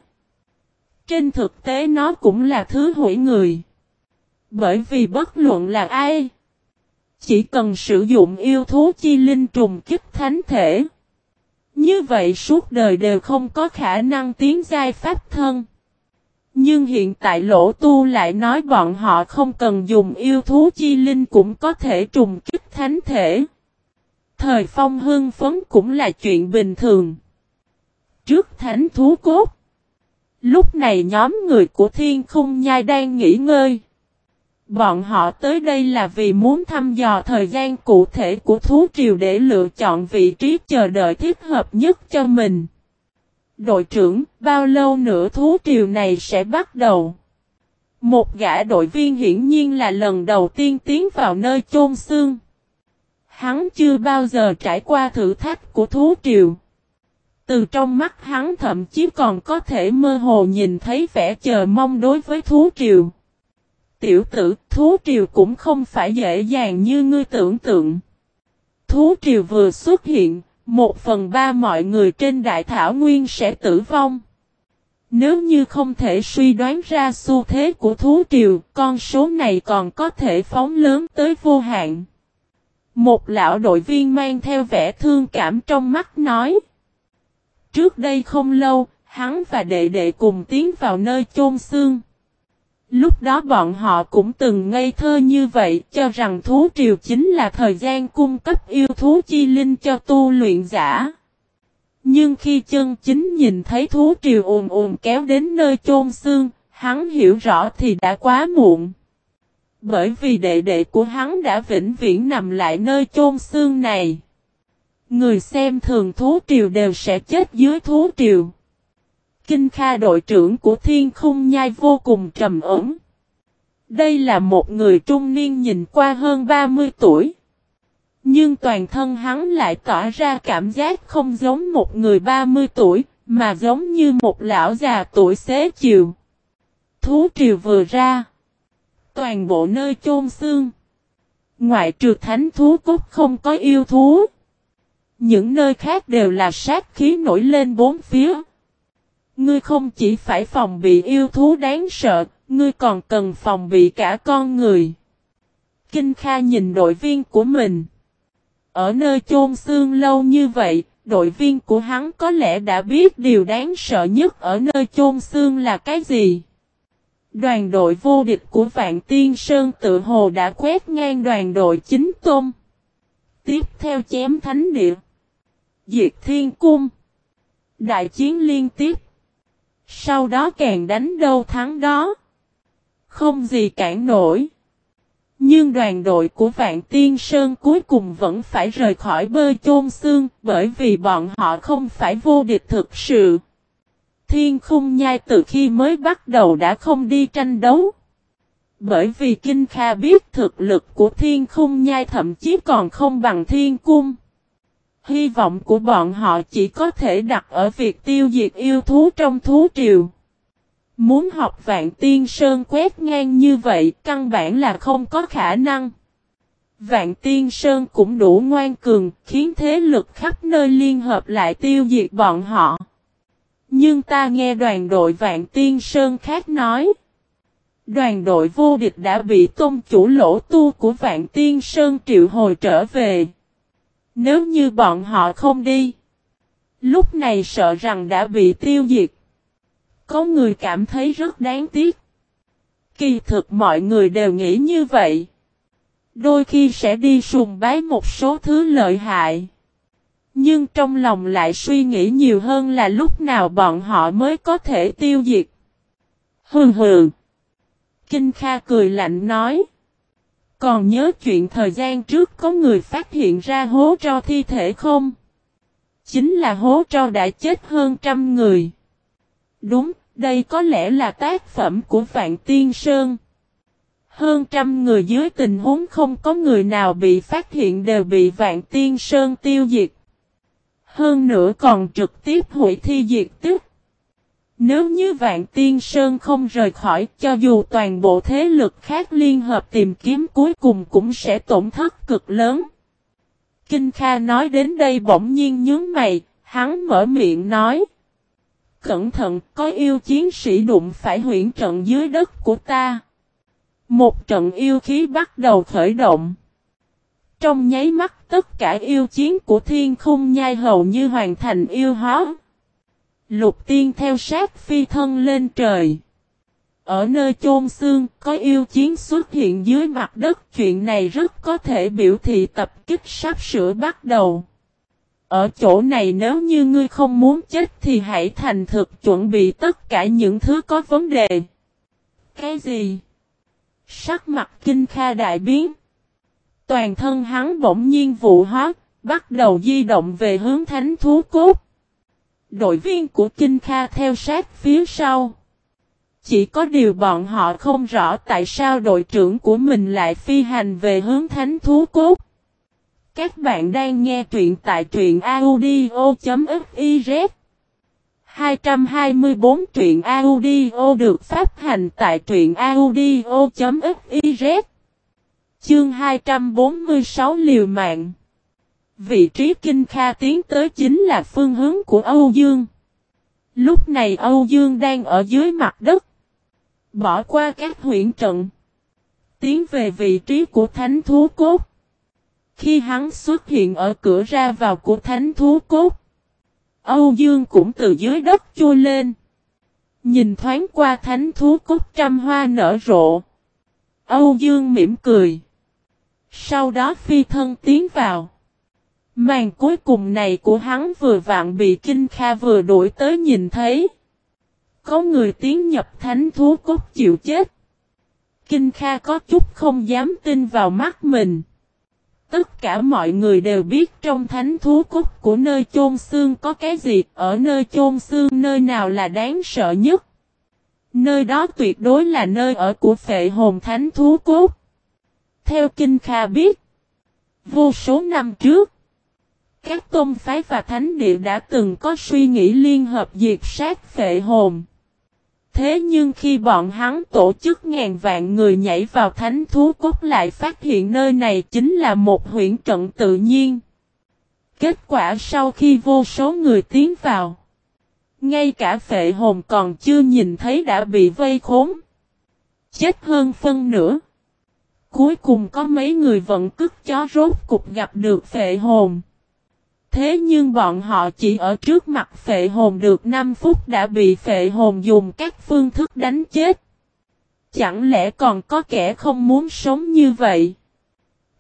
Trên thực tế nó cũng là thứ hủy người. Bởi vì bất luận là ai, chỉ cần sử dụng yêu thú chi linh trùng kích thánh thể. Như vậy suốt đời đều không có khả năng tiến giai pháp thân. Nhưng hiện tại lỗ tu lại nói bọn họ không cần dùng yêu thú chi linh cũng có thể trùng kích thánh thể. Thời phong hưng phấn cũng là chuyện bình thường. Trước thánh thú cốt. Lúc này nhóm người của thiên khung nhai đang nghỉ ngơi. Bọn họ tới đây là vì muốn thăm dò thời gian cụ thể của thú triều để lựa chọn vị trí chờ đợi thích hợp nhất cho mình. Đội trưởng, bao lâu nữa thú triều này sẽ bắt đầu? Một gã đội viên hiển nhiên là lần đầu tiên tiến vào nơi chôn xương. Hắn chưa bao giờ trải qua thử thách của thú triều. Từ trong mắt hắn thậm chí còn có thể mơ hồ nhìn thấy vẻ chờ mong đối với thú triều. Tiểu tử, thú triều cũng không phải dễ dàng như ngươi tưởng tượng. Thú triều vừa xuất hiện, một phần ba mọi người trên đại thảo nguyên sẽ tử vong. Nếu như không thể suy đoán ra xu thế của thú triều, con số này còn có thể phóng lớn tới vô hạn. Một lão đội viên mang theo vẻ thương cảm trong mắt nói. Trước đây không lâu, hắn và đệ đệ cùng tiến vào nơi chôn xương. Lúc đó bọn họ cũng từng ngây thơ như vậy, cho rằng thú triều chính là thời gian cung cấp yêu thú chi linh cho tu luyện giả. Nhưng khi chân chính nhìn thấy thú triều ồn ồn kéo đến nơi chôn xương, hắn hiểu rõ thì đã quá muộn. Bởi vì đệ đệ của hắn đã vĩnh viễn nằm lại nơi chôn xương này. Người xem thường thú triều đều sẽ chết dưới thú triều. Kinh Kha đội trưởng của thiên khung nhai vô cùng trầm ổn. Đây là một người trung niên nhìn qua hơn 30 tuổi. Nhưng toàn thân hắn lại tỏa ra cảm giác không giống một người 30 tuổi, mà giống như một lão già tuổi xế chiều. Thú triều vừa ra. Toàn bộ nơi chôn xương. Ngoại trừ thánh thú cốt không có yêu thú. Những nơi khác đều là sát khí nổi lên bốn phía. Ngươi không chỉ phải phòng bị yêu thú đáng sợ, ngươi còn cần phòng bị cả con người. Kinh Kha nhìn đội viên của mình. Ở nơi chôn xương lâu như vậy, đội viên của hắn có lẽ đã biết điều đáng sợ nhất ở nơi chôn xương là cái gì. Đoàn đội vô địch của Vạn Tiên Sơn tự hồ đã quét ngang đoàn đội chính tôn. Tiếp theo chém thánh địa. Diệt thiên cung. Đại chiến liên tiếp. Sau đó càng đánh đâu thắng đó. Không gì cản nổi. Nhưng đoàn đội của Vạn Tiên Sơn cuối cùng vẫn phải rời khỏi bơi chôn xương bởi vì bọn họ không phải vô địch thực sự. Thiên khung nhai từ khi mới bắt đầu đã không đi tranh đấu. Bởi vì Kinh Kha biết thực lực của thiên khung nhai thậm chí còn không bằng thiên cung. Hy vọng của bọn họ chỉ có thể đặt ở việc tiêu diệt yêu thú trong thú triều. Muốn học vạn tiên sơn quét ngang như vậy, căn bản là không có khả năng. Vạn tiên sơn cũng đủ ngoan cường, khiến thế lực khắp nơi liên hợp lại tiêu diệt bọn họ. Nhưng ta nghe đoàn đội vạn tiên sơn khác nói. Đoàn đội vô địch đã bị tôn chủ lỗ tu của vạn tiên sơn triệu hồi trở về. Nếu như bọn họ không đi. Lúc này sợ rằng đã bị tiêu diệt. Có người cảm thấy rất đáng tiếc. Kỳ thực mọi người đều nghĩ như vậy. Đôi khi sẽ đi sùng bái một số thứ lợi hại. Nhưng trong lòng lại suy nghĩ nhiều hơn là lúc nào bọn họ mới có thể tiêu diệt. Hừ hừ. Kinh Kha cười lạnh nói. Còn nhớ chuyện thời gian trước có người phát hiện ra hố tro thi thể không? Chính là hố tro đã chết hơn trăm người. Đúng, đây có lẽ là tác phẩm của Vạn Tiên Sơn. Hơn trăm người dưới tình huống không có người nào bị phát hiện đều bị Vạn Tiên Sơn tiêu diệt. Hơn nữa còn trực tiếp hủy thi diệt tức. Nếu như Vạn Tiên Sơn không rời khỏi cho dù toàn bộ thế lực khác liên hợp tìm kiếm cuối cùng cũng sẽ tổn thất cực lớn. Kinh Kha nói đến đây bỗng nhiên nhướng mày, hắn mở miệng nói. Cẩn thận, có yêu chiến sĩ đụng phải huyện trận dưới đất của ta. Một trận yêu khí bắt đầu khởi động. Trong nháy mắt tất cả yêu chiến của thiên khung nhai hầu như hoàn thành yêu hóa. Lục tiên theo sát phi thân lên trời. Ở nơi chôn xương có yêu chiến xuất hiện dưới mặt đất chuyện này rất có thể biểu thị tập kích sắp sửa bắt đầu. Ở chỗ này nếu như ngươi không muốn chết thì hãy thành thực chuẩn bị tất cả những thứ có vấn đề. Cái gì? Sắc mặt kinh kha đại biến. Toàn thân hắn bỗng nhiên vụ hóa, bắt đầu di động về hướng thánh thú cốt. Đội viên của Kinh Kha theo sát phía sau. Chỉ có điều bọn họ không rõ tại sao đội trưởng của mình lại phi hành về hướng thánh thú cốt. Các bạn đang nghe truyện tại truyện audio.fiz 224 truyện audio được phát hành tại truyện audio.fiz Chương 246 liều mạng Vị trí Kinh Kha tiến tới chính là phương hướng của Âu Dương. Lúc này Âu Dương đang ở dưới mặt đất. Bỏ qua các huyện trận. Tiến về vị trí của Thánh Thú Cốt. Khi hắn xuất hiện ở cửa ra vào của Thánh Thú Cốt. Âu Dương cũng từ dưới đất chui lên. Nhìn thoáng qua Thánh Thú Cốt trăm hoa nở rộ. Âu Dương mỉm cười. Sau đó phi thân tiến vào. Màn cuối cùng này của hắn vừa vặn bị Kinh Kha vừa đuổi tới nhìn thấy. Có người tiến nhập thánh thú cốt chịu chết. Kinh Kha có chút không dám tin vào mắt mình. Tất cả mọi người đều biết trong thánh thú cốt của nơi chôn xương có cái gì, ở nơi chôn xương nơi nào là đáng sợ nhất. Nơi đó tuyệt đối là nơi ở của phệ hồn thánh thú cốt. Theo Kinh Kha biết, vô số năm trước, các tôn phái và thánh địa đã từng có suy nghĩ liên hợp diệt sát phệ hồn. Thế nhưng khi bọn hắn tổ chức ngàn vạn người nhảy vào thánh thú cốt lại phát hiện nơi này chính là một huyện trận tự nhiên. Kết quả sau khi vô số người tiến vào, ngay cả phệ hồn còn chưa nhìn thấy đã bị vây khốn. Chết hơn phân nửa. Cuối cùng có mấy người vẫn cức chó rốt cục gặp được phệ hồn. Thế nhưng bọn họ chỉ ở trước mặt phệ hồn được 5 phút đã bị phệ hồn dùng các phương thức đánh chết. Chẳng lẽ còn có kẻ không muốn sống như vậy?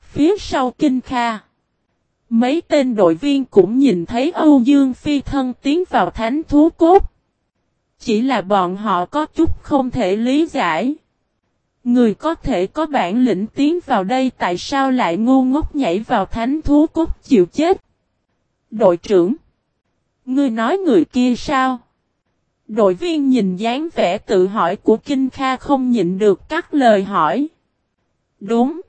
Phía sau Kinh Kha. Mấy tên đội viên cũng nhìn thấy Âu Dương Phi thân tiến vào thánh thú cốt. Chỉ là bọn họ có chút không thể lý giải. Người có thể có bản lĩnh tiến vào đây tại sao lại ngu ngốc nhảy vào thánh thú cốt chịu chết. Đội trưởng. Ngươi nói người kia sao? Đội viên nhìn dáng vẻ tự hỏi của Kinh Kha không nhịn được các lời hỏi. Đúng.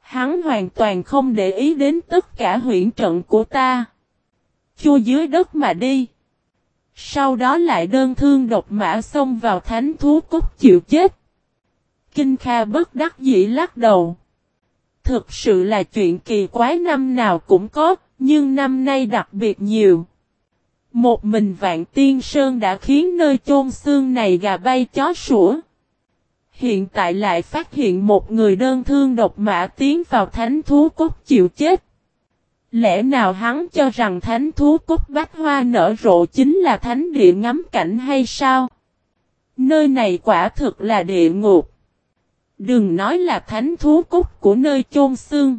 Hắn hoàn toàn không để ý đến tất cả huyện trận của ta. Chua dưới đất mà đi. Sau đó lại đơn thương độc mã xông vào thánh thú cốt chịu chết. Kinh Kha bất đắc dĩ lắc đầu. Thực sự là chuyện kỳ quái năm nào cũng có, nhưng năm nay đặc biệt nhiều. Một mình vạn tiên sơn đã khiến nơi chôn xương này gà bay chó sủa. Hiện tại lại phát hiện một người đơn thương độc mã tiến vào thánh thú cốt chịu chết. Lẽ nào hắn cho rằng thánh thú cốt bách hoa nở rộ chính là thánh địa ngắm cảnh hay sao? Nơi này quả thực là địa ngục. Đừng nói là thánh thú cốt của nơi chôn xương.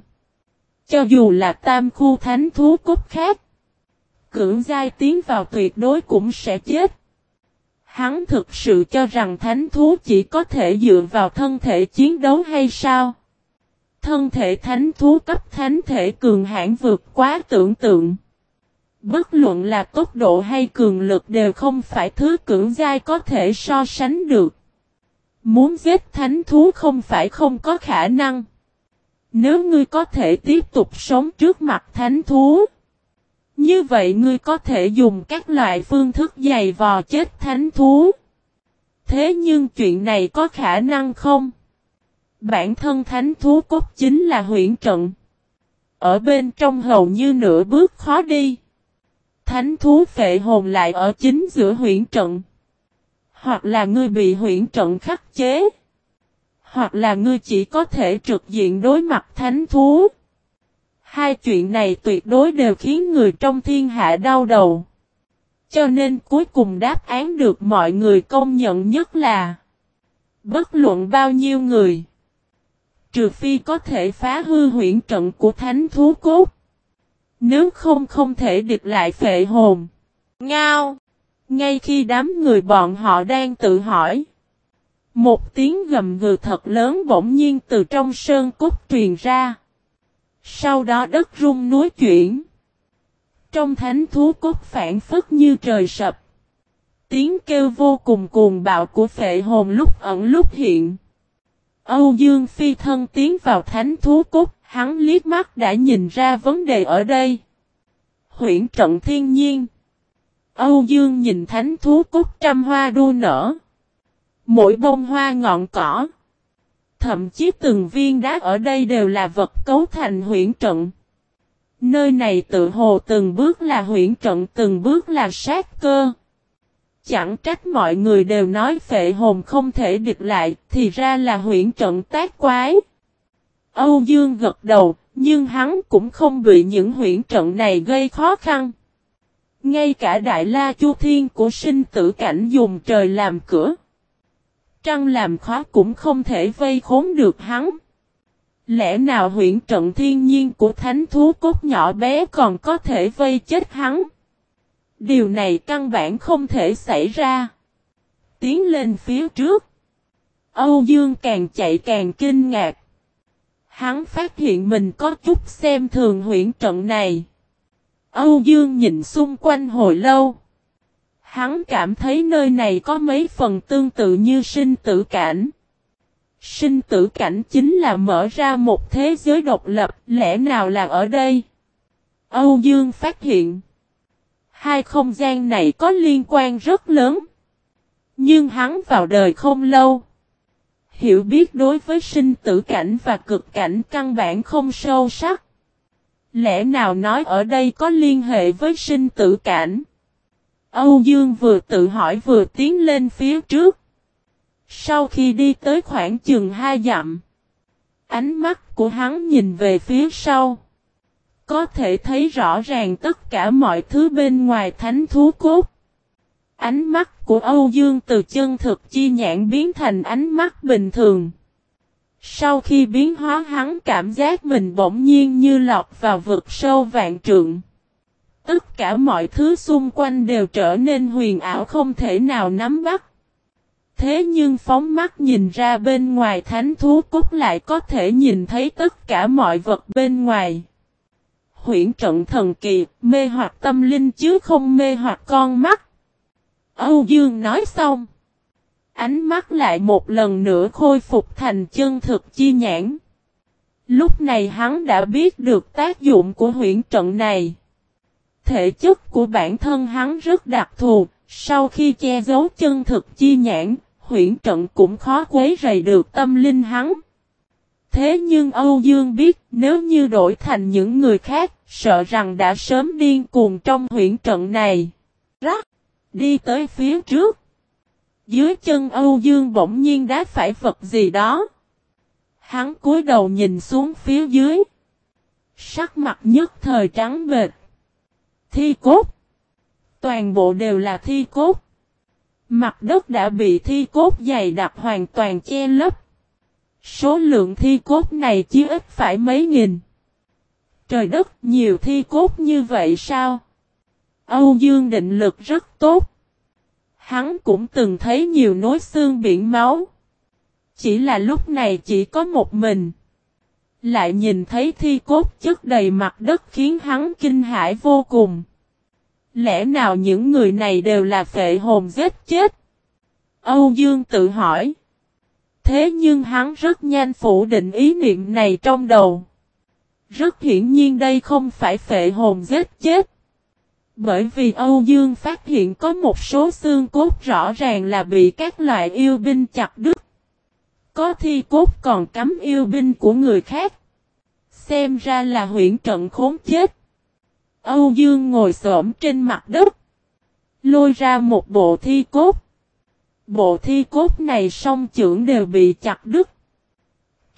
Cho dù là tam khu thánh thú cốt khác. Cưỡng giai tiến vào tuyệt đối cũng sẽ chết. Hắn thực sự cho rằng thánh thú chỉ có thể dựa vào thân thể chiến đấu hay sao? Thân thể thánh thú cấp thánh thể cường hãn vượt quá tưởng tượng. Bất luận là tốc độ hay cường lực đều không phải thứ cưỡng giai có thể so sánh được. Muốn giết thánh thú không phải không có khả năng. Nếu ngươi có thể tiếp tục sống trước mặt thánh thú. Như vậy ngươi có thể dùng các loại phương thức dày vò chết thánh thú. Thế nhưng chuyện này có khả năng không? Bản thân thánh thú cốt chính là huyễn trận. Ở bên trong hầu như nửa bước khó đi. Thánh thú phệ hồn lại ở chính giữa huyễn trận. Hoặc là ngươi bị huyễn trận khắc chế. Hoặc là ngươi chỉ có thể trực diện đối mặt thánh thú. Hai chuyện này tuyệt đối đều khiến người trong thiên hạ đau đầu. Cho nên cuối cùng đáp án được mọi người công nhận nhất là, Bất luận bao nhiêu người, Trừ phi có thể phá hư huyển trận của thánh thú cốt Nếu không không thể địch lại phệ hồn Ngao Ngay khi đám người bọn họ đang tự hỏi một tiếng gầm gừ thật lớn bỗng nhiên từ trong sơn cốt truyền ra sau đó đất rung núi chuyển. Trong thánh thú cốt phản phất như trời sập. Tiếng kêu vô cùng cuồng bạo của phệ hồn lúc ẩn lúc hiện. Âu Dương Phi thân tiến vào thánh thú cốt, hắn liếc mắt đã nhìn ra vấn đề ở đây. Huyển trận thiên nhiên. Âu Dương nhìn thánh thú cốt trăm hoa đua nở. Mỗi bông hoa ngọn cỏ. Thậm chí từng viên đá ở đây đều là vật cấu thành huyển trận. Nơi này tự hồ từng bước là huyển trận từng bước là sát cơ. Chẳng trách mọi người đều nói phệ hồn không thể địch lại, thì ra là huyển trận tác quái. Âu Dương gật đầu, nhưng hắn cũng không bị những huyển trận này gây khó khăn. Ngay cả Đại La Chu Thiên của sinh tử cảnh dùng trời làm cửa. Trăng làm khó cũng không thể vây khốn được hắn. Lẽ nào huyện trận thiên nhiên của thánh thú cốt nhỏ bé còn có thể vây chết hắn? Điều này căn bản không thể xảy ra. Tiến lên phía trước. Âu Dương càng chạy càng kinh ngạc. Hắn phát hiện mình có chút xem thường huyện trận này. Âu Dương nhìn xung quanh hồi lâu. Hắn cảm thấy nơi này có mấy phần tương tự như sinh tử cảnh. Sinh tử cảnh chính là mở ra một thế giới độc lập, lẽ nào là ở đây? Âu Dương phát hiện. Hai không gian này có liên quan rất lớn. Nhưng hắn vào đời không lâu. Hiểu biết đối với sinh tử cảnh và cực cảnh căn bản không sâu sắc. Lẽ nào nói ở đây có liên hệ với sinh tử cảnh? Âu Dương vừa tự hỏi vừa tiến lên phía trước. Sau khi đi tới khoảng chừng hai dặm, ánh mắt của hắn nhìn về phía sau. Có thể thấy rõ ràng tất cả mọi thứ bên ngoài thánh thú cốt. Ánh mắt của Âu Dương từ chân thực chi nhãn biến thành ánh mắt bình thường. Sau khi biến hóa hắn cảm giác mình bỗng nhiên như lọt vào vực sâu vạn trượng. Tất cả mọi thứ xung quanh đều trở nên huyền ảo không thể nào nắm bắt. Thế nhưng phóng mắt nhìn ra bên ngoài thánh thú cốt lại có thể nhìn thấy tất cả mọi vật bên ngoài. Huyển trận thần kỳ, mê hoặc tâm linh chứ không mê hoặc con mắt. Âu Dương nói xong. Ánh mắt lại một lần nữa khôi phục thành chân thực chi nhãn. Lúc này hắn đã biết được tác dụng của huyển trận này. Thể chất của bản thân hắn rất đặc thù, sau khi che giấu chân thực chi nhãn, huyển trận cũng khó quấy rầy được tâm linh hắn. Thế nhưng Âu Dương biết nếu như đổi thành những người khác, sợ rằng đã sớm điên cuồng trong huyển trận này. Rắc! Đi tới phía trước. Dưới chân Âu Dương bỗng nhiên đá phải vật gì đó. Hắn cúi đầu nhìn xuống phía dưới. Sắc mặt nhất thời trắng bệt. Thi cốt. Toàn bộ đều là thi cốt. Mặt đất đã bị thi cốt dày đặc hoàn toàn che lấp. Số lượng thi cốt này chỉ ít phải mấy nghìn. Trời đất, nhiều thi cốt như vậy sao? Âu Dương định lực rất tốt. Hắn cũng từng thấy nhiều nối xương biển máu. Chỉ là lúc này chỉ có một mình. Lại nhìn thấy thi cốt chất đầy mặt đất khiến hắn kinh hãi vô cùng. Lẽ nào những người này đều là phệ hồn giết chết? Âu Dương tự hỏi. Thế nhưng hắn rất nhanh phủ định ý niệm này trong đầu. Rất hiển nhiên đây không phải phệ hồn giết chết. Bởi vì Âu Dương phát hiện có một số xương cốt rõ ràng là bị các loại yêu binh chặt đứt. Có thi cốt còn cắm yêu binh của người khác. Xem ra là huyện trận khốn chết. Âu Dương ngồi xổm trên mặt đất. Lôi ra một bộ thi cốt. Bộ thi cốt này song trưởng đều bị chặt đứt.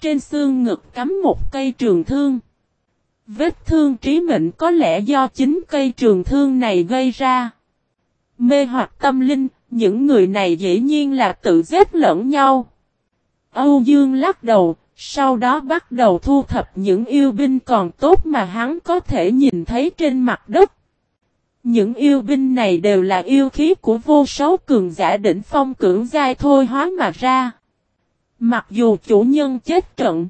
Trên xương ngực cắm một cây trường thương. Vết thương trí mệnh có lẽ do chính cây trường thương này gây ra. Mê hoặc tâm linh, những người này dĩ nhiên là tự giết lẫn nhau. Âu Dương lắc đầu, sau đó bắt đầu thu thập những yêu binh còn tốt mà hắn có thể nhìn thấy trên mặt đất. Những yêu binh này đều là yêu khí của vô số cường giả đỉnh phong cưỡng giai thôi hóa mà ra. Mặc dù chủ nhân chết trận.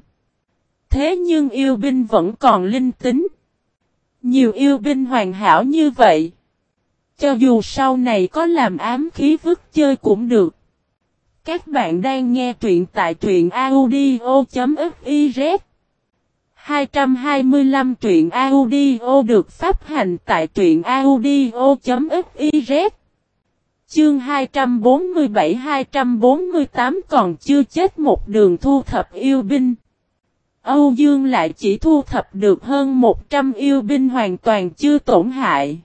Thế nhưng yêu binh vẫn còn linh tính. Nhiều yêu binh hoàn hảo như vậy. Cho dù sau này có làm ám khí vứt chơi cũng được. Các bạn đang nghe truyện tại truyện audio.fiz 225 truyện audio được phát hành tại truyện audio.fiz Chương 247-248 còn chưa chết một đường thu thập yêu binh. Âu Dương lại chỉ thu thập được hơn 100 yêu binh hoàn toàn chưa tổn hại.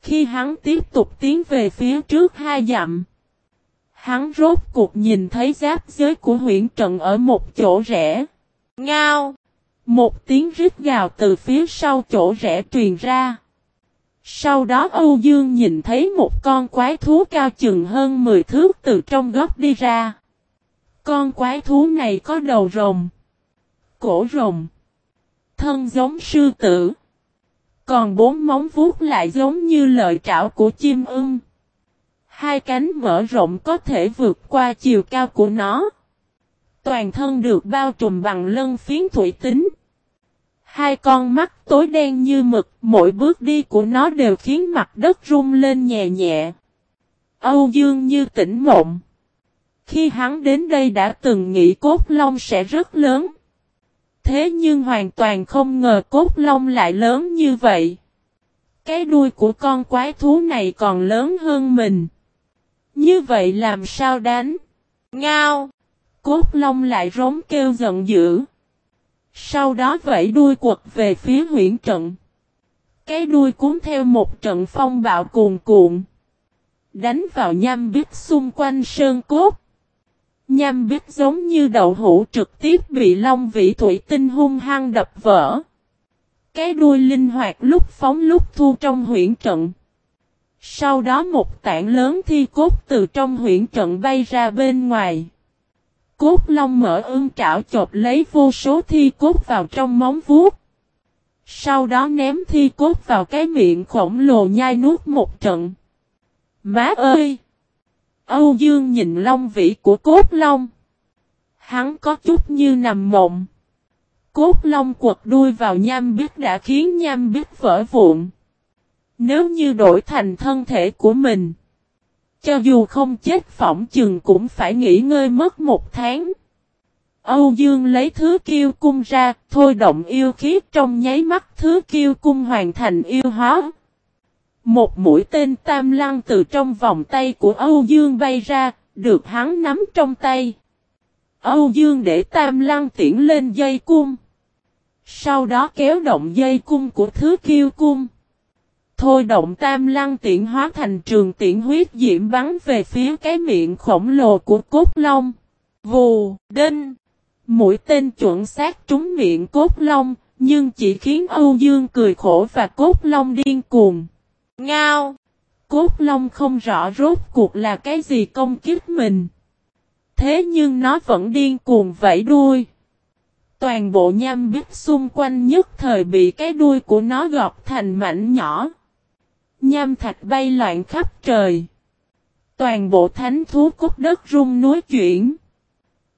Khi hắn tiếp tục tiến về phía trước hai dặm, hắn rốt cuộc nhìn thấy giáp giới của huyện trận ở một chỗ rẽ. Ngao! Một tiếng rít gào từ phía sau chỗ rẽ truyền ra. Sau đó Âu Dương nhìn thấy một con quái thú cao chừng hơn 10 thước từ trong góc đi ra. Con quái thú này có đầu rồng, cổ rồng. Thân giống sư tử. Còn bốn móng vuốt lại giống như lợi trảo của chim ưng. Hai cánh mở rộng có thể vượt qua chiều cao của nó. Toàn thân được bao trùm bằng lân phiến thủy tính. Hai con mắt tối đen như mực, mỗi bước đi của nó đều khiến mặt đất rung lên nhẹ nhẹ. Âu Dương như tỉnh mộng. Khi hắn đến đây đã từng nghĩ cốt long sẽ rất lớn. Thế nhưng hoàn toàn không ngờ cốt long lại lớn như vậy. Cái đuôi của con quái thú này còn lớn hơn mình. Như vậy làm sao đánh? Ngao! Cốt long lại rống kêu giận dữ. Sau đó vẫy đuôi quật về phía huyện trận. Cái đuôi cuốn theo một trận phong bạo cuồn cuộn. Đánh vào nham bích xung quanh sơn cốt. Nham bích giống như đậu hũ trực tiếp bị long vĩ thủy tinh hung hăng đập vỡ. Cái đuôi linh hoạt lúc phóng lúc thu trong huyện trận. Sau đó một tảng lớn thi cốt từ trong huyện trận bay ra bên ngoài. Cốt long mở ương trảo chộp lấy vô số thi cốt vào trong móng vuốt. Sau đó ném thi cốt vào cái miệng khổng lồ nhai nuốt một trận. Má ơi! Âu Dương nhìn long vĩ của cốt long. Hắn có chút như nằm mộng. Cốt long quật đuôi vào nham biết đã khiến nham biết vỡ vụn. Nếu như đổi thành thân thể của mình. Cho dù không chết phỏng chừng cũng phải nghỉ ngơi mất một tháng. Âu Dương lấy thứ kiêu cung ra, thôi động yêu khí trong nháy mắt thứ kiêu cung hoàn thành yêu hóa. Một mũi tên tam lăng từ trong vòng tay của Âu Dương bay ra, được hắn nắm trong tay. Âu Dương để tam lăng tiễn lên dây cung. Sau đó kéo động dây cung của thứ kiêu cung. Thôi động tam lăng tiện hóa thành trường tiện huyết diễm bắn về phía cái miệng khổng lồ của cốt long. Vù, đinh. Mũi tên chuẩn xác trúng miệng cốt long, nhưng chỉ khiến Âu Dương cười khổ và cốt long điên cuồng. Ngao! Cốt long không rõ rốt cuộc là cái gì công kích mình. Thế nhưng nó vẫn điên cuồng vẫy đuôi. Toàn bộ nham biết xung quanh nhất thời bị cái đuôi của nó gọt thành mảnh nhỏ. Nham thạch bay loạn khắp trời. Toàn bộ thánh thú cốt đất rung núi chuyển.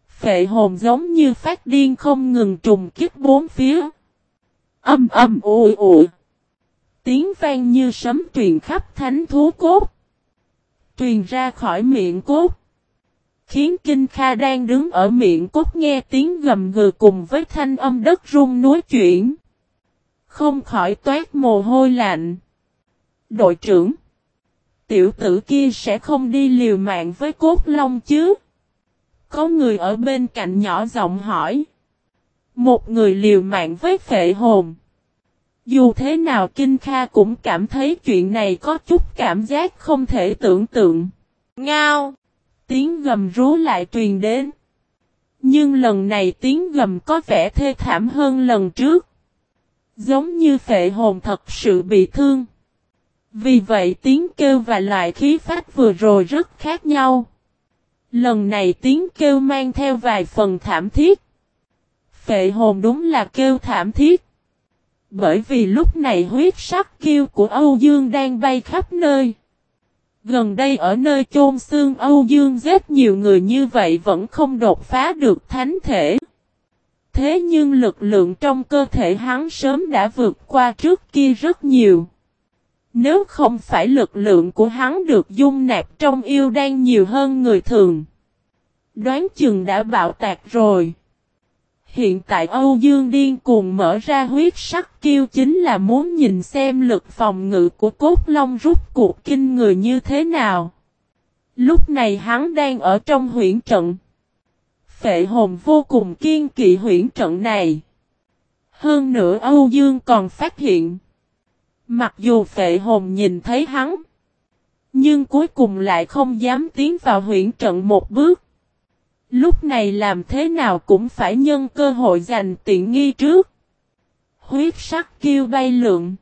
Phệ hồn giống như phát điên không ngừng trùng kích bốn phía. Âm âm ủi ủi. Tiếng vang như sấm truyền khắp thánh thú cốt. Truyền ra khỏi miệng cốt. Khiến Kinh Kha đang đứng ở miệng cốt nghe tiếng gầm gừ cùng với thanh âm đất rung núi chuyển. Không khỏi toát mồ hôi lạnh. Đội trưởng. Tiểu tử kia sẽ không đi liều mạng với cốt long chứ. Có người ở bên cạnh nhỏ giọng hỏi. Một người liều mạng với phệ hồn. Dù thế nào Kinh Kha cũng cảm thấy chuyện này có chút cảm giác không thể tưởng tượng. Ngao! Tiếng gầm rú lại truyền đến. Nhưng lần này tiếng gầm có vẻ thê thảm hơn lần trước. Giống như phệ hồn thật sự bị thương. Vì vậy tiếng kêu và loại khí phát vừa rồi rất khác nhau. Lần này tiếng kêu mang theo vài phần thảm thiết. Phệ hồn đúng là kêu thảm thiết. Bởi vì lúc này huyết sắc kêu của Âu Dương đang bay khắp nơi. Gần đây ở nơi chôn xương Âu Dương giết nhiều người như vậy vẫn không đột phá được thánh thể. Thế nhưng lực lượng trong cơ thể hắn sớm đã vượt qua trước kia rất nhiều. Nếu không phải lực lượng của hắn được dung nạp trong yêu đang nhiều hơn người thường. Đoán chừng đã bạo tạc rồi. Hiện tại Âu Dương điên cuồng mở ra huyết sắc kiêu chính là muốn nhìn xem lực phòng ngự của cốt long rút cuộc kinh người như thế nào. Lúc này hắn đang ở trong huyển trận. Phệ hồn vô cùng kiên kỵ huyển trận này. Hơn nữa Âu Dương còn phát hiện. Mặc dù phệ hồn nhìn thấy hắn. Nhưng cuối cùng lại không dám tiến vào huyện trận một bước. Lúc này làm thế nào cũng phải nhân cơ hội giành tiện nghi trước. Huyết sắc kêu bay lượng.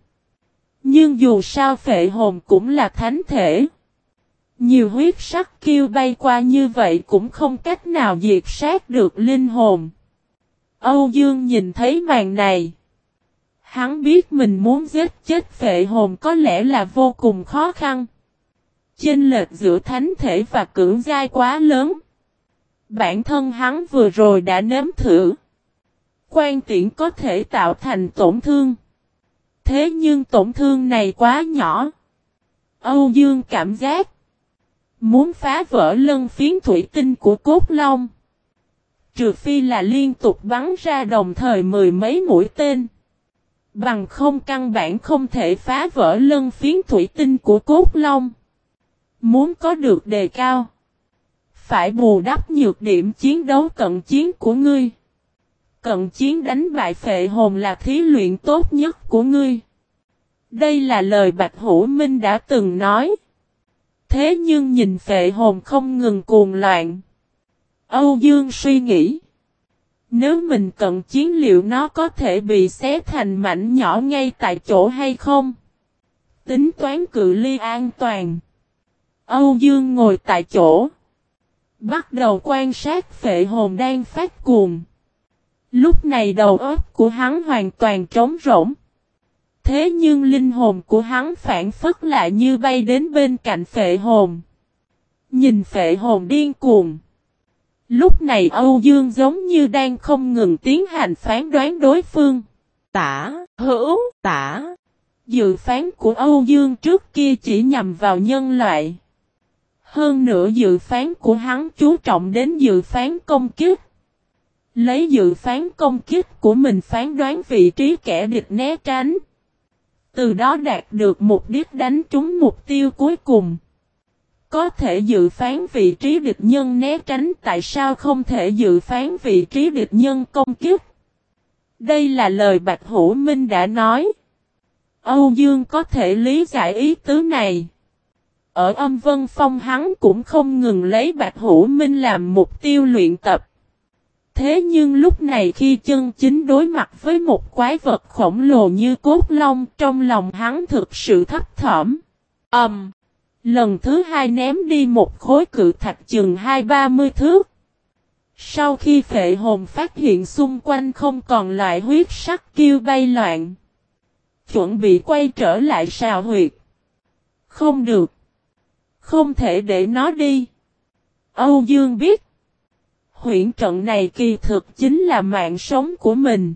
Nhưng dù sao phệ hồn cũng là thánh thể. Nhiều huyết sắc kêu bay qua như vậy cũng không cách nào diệt sát được linh hồn. Âu Dương nhìn thấy màn này. Hắn biết mình muốn giết chết phệ hồn có lẽ là vô cùng khó khăn. Chênh lệch giữa thánh thể và cưỡng giai quá lớn. Bản thân hắn vừa rồi đã nếm thử. Quan tiễn có thể tạo thành tổn thương. Thế nhưng tổn thương này quá nhỏ. Âu Dương cảm giác. Muốn phá vỡ lân phiến thủy tinh của cốt long. Trừ phi là liên tục bắn ra đồng thời mười mấy mũi tên. Bằng không căn bản không thể phá vỡ lân phiến thủy tinh của cốt long. Muốn có được đề cao. Phải bù đắp nhược điểm chiến đấu cận chiến của ngươi. Cận chiến đánh bại phệ hồn là thí luyện tốt nhất của ngươi. Đây là lời Bạch Hữu Minh đã từng nói. Thế nhưng nhìn phệ hồn không ngừng cuồng loạn. Âu Dương suy nghĩ. Nếu mình cận chiến liệu nó có thể bị xé thành mảnh nhỏ ngay tại chỗ hay không? Tính toán cự ly an toàn. Âu Dương ngồi tại chỗ. Bắt đầu quan sát phệ hồn đang phát cuồng. Lúc này đầu óc của hắn hoàn toàn trống rỗng. Thế nhưng linh hồn của hắn phản phất lại như bay đến bên cạnh phệ hồn. Nhìn phệ hồn điên cuồng. Lúc này Âu Dương giống như đang không ngừng tiến hành phán đoán đối phương. Tả, hữu, tả. Dự phán của Âu Dương trước kia chỉ nhằm vào nhân loại. Hơn nữa dự phán của hắn chú trọng đến dự phán công kích. Lấy dự phán công kích của mình phán đoán vị trí kẻ địch né tránh. Từ đó đạt được mục đích đánh trúng mục tiêu cuối cùng. Có thể dự phán vị trí địch nhân né tránh tại sao không thể dự phán vị trí địch nhân công kích. Đây là lời Bạch Hữu Minh đã nói. Âu Dương có thể lý giải ý tứ này. Ở âm vân phong hắn cũng không ngừng lấy Bạch Hữu Minh làm mục tiêu luyện tập. Thế nhưng lúc này khi chân chính đối mặt với một quái vật khổng lồ như cốt long trong lòng hắn thực sự thấp thỏm. Ẩm. Um, lần thứ hai ném đi một khối cự thạch chừng hai ba mươi thước. Sau khi phệ hồn phát hiện xung quanh không còn loại huyết sắc kêu bay loạn. Chuẩn bị quay trở lại sào huyệt. Không được. Không thể để nó đi. Âu Dương biết. Huyện trận này kỳ thực chính là mạng sống của mình.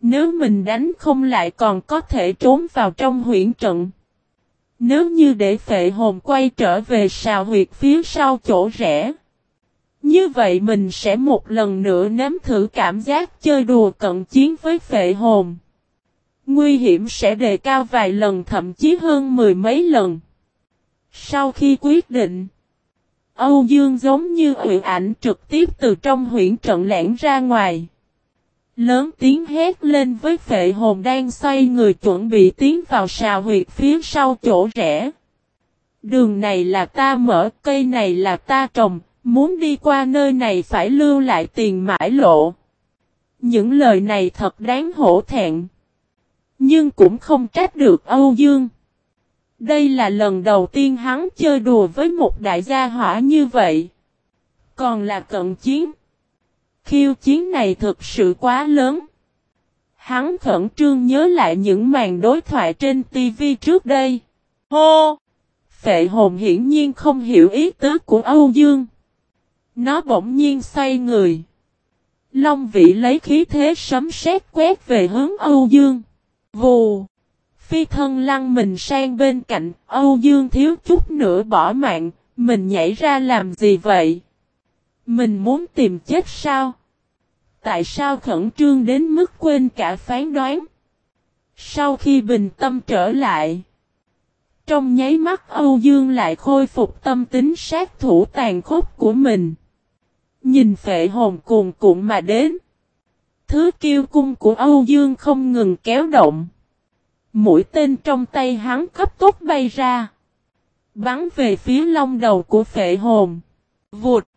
Nếu mình đánh không lại còn có thể trốn vào trong huyện trận. Nếu như để phệ hồn quay trở về sào huyệt phía sau chỗ rẽ. Như vậy mình sẽ một lần nữa nếm thử cảm giác chơi đùa cận chiến với phệ hồn. Nguy hiểm sẽ đề cao vài lần thậm chí hơn mười mấy lần. Sau khi quyết định, Âu Dương giống như huyện ảnh trực tiếp từ trong huyện trận lẻn ra ngoài. Lớn tiếng hét lên với phệ hồn đang xoay người chuẩn bị tiến vào sào huyệt phía sau chỗ rẽ. Đường này là ta mở, cây này là ta trồng, muốn đi qua nơi này phải lưu lại tiền mãi lộ. Những lời này thật đáng hổ thẹn. Nhưng cũng không trách được Âu Dương. Đây là lần đầu tiên hắn chơi đùa với một đại gia hỏa như vậy. Còn là cận chiến. Khiêu chiến này thực sự quá lớn. Hắn khẩn trương nhớ lại những màn đối thoại trên TV trước đây. Hô! Phệ hồn hiển nhiên không hiểu ý tứ của Âu Dương. Nó bỗng nhiên xoay người. Long vị lấy khí thế sấm sét quét về hướng Âu Dương. Vù! Phi thân lăn mình sang bên cạnh, Âu Dương thiếu chút nữa bỏ mạng, mình nhảy ra làm gì vậy? Mình muốn tìm chết sao? Tại sao khẩn trương đến mức quên cả phán đoán? Sau khi bình tâm trở lại, trong nháy mắt Âu Dương lại khôi phục tâm tính sát thủ tàn khốc của mình. Nhìn phệ hồn cuồn cuộn mà đến. Thứ kiêu cung của Âu Dương không ngừng kéo động. Mũi tên trong tay hắn cấp tốc bay ra. Bắn về phía long đầu của phệ hồn. Vụt.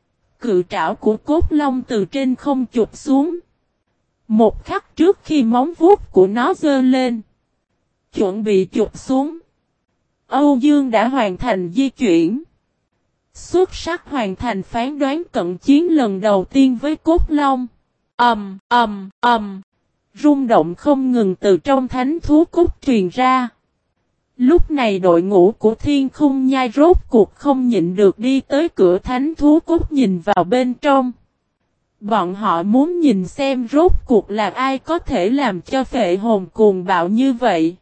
Cự trảo của cốt long từ trên không chụp xuống. Một khắc trước khi móng vuốt của nó dơ lên. Chuẩn bị chụp xuống. Âu Dương đã hoàn thành di chuyển. Xuất sắc hoàn thành phán đoán cận chiến lần đầu tiên với cốt long. Ẩm, Ẩm, Ẩm. Rung động không ngừng từ trong thánh thú cốt truyền ra. Lúc này đội ngũ của thiên khung nhai rốt cuộc không nhịn được đi tới cửa thánh thú cốt nhìn vào bên trong. Bọn họ muốn nhìn xem rốt cuộc là ai có thể làm cho phệ hồn cuồng bạo như vậy.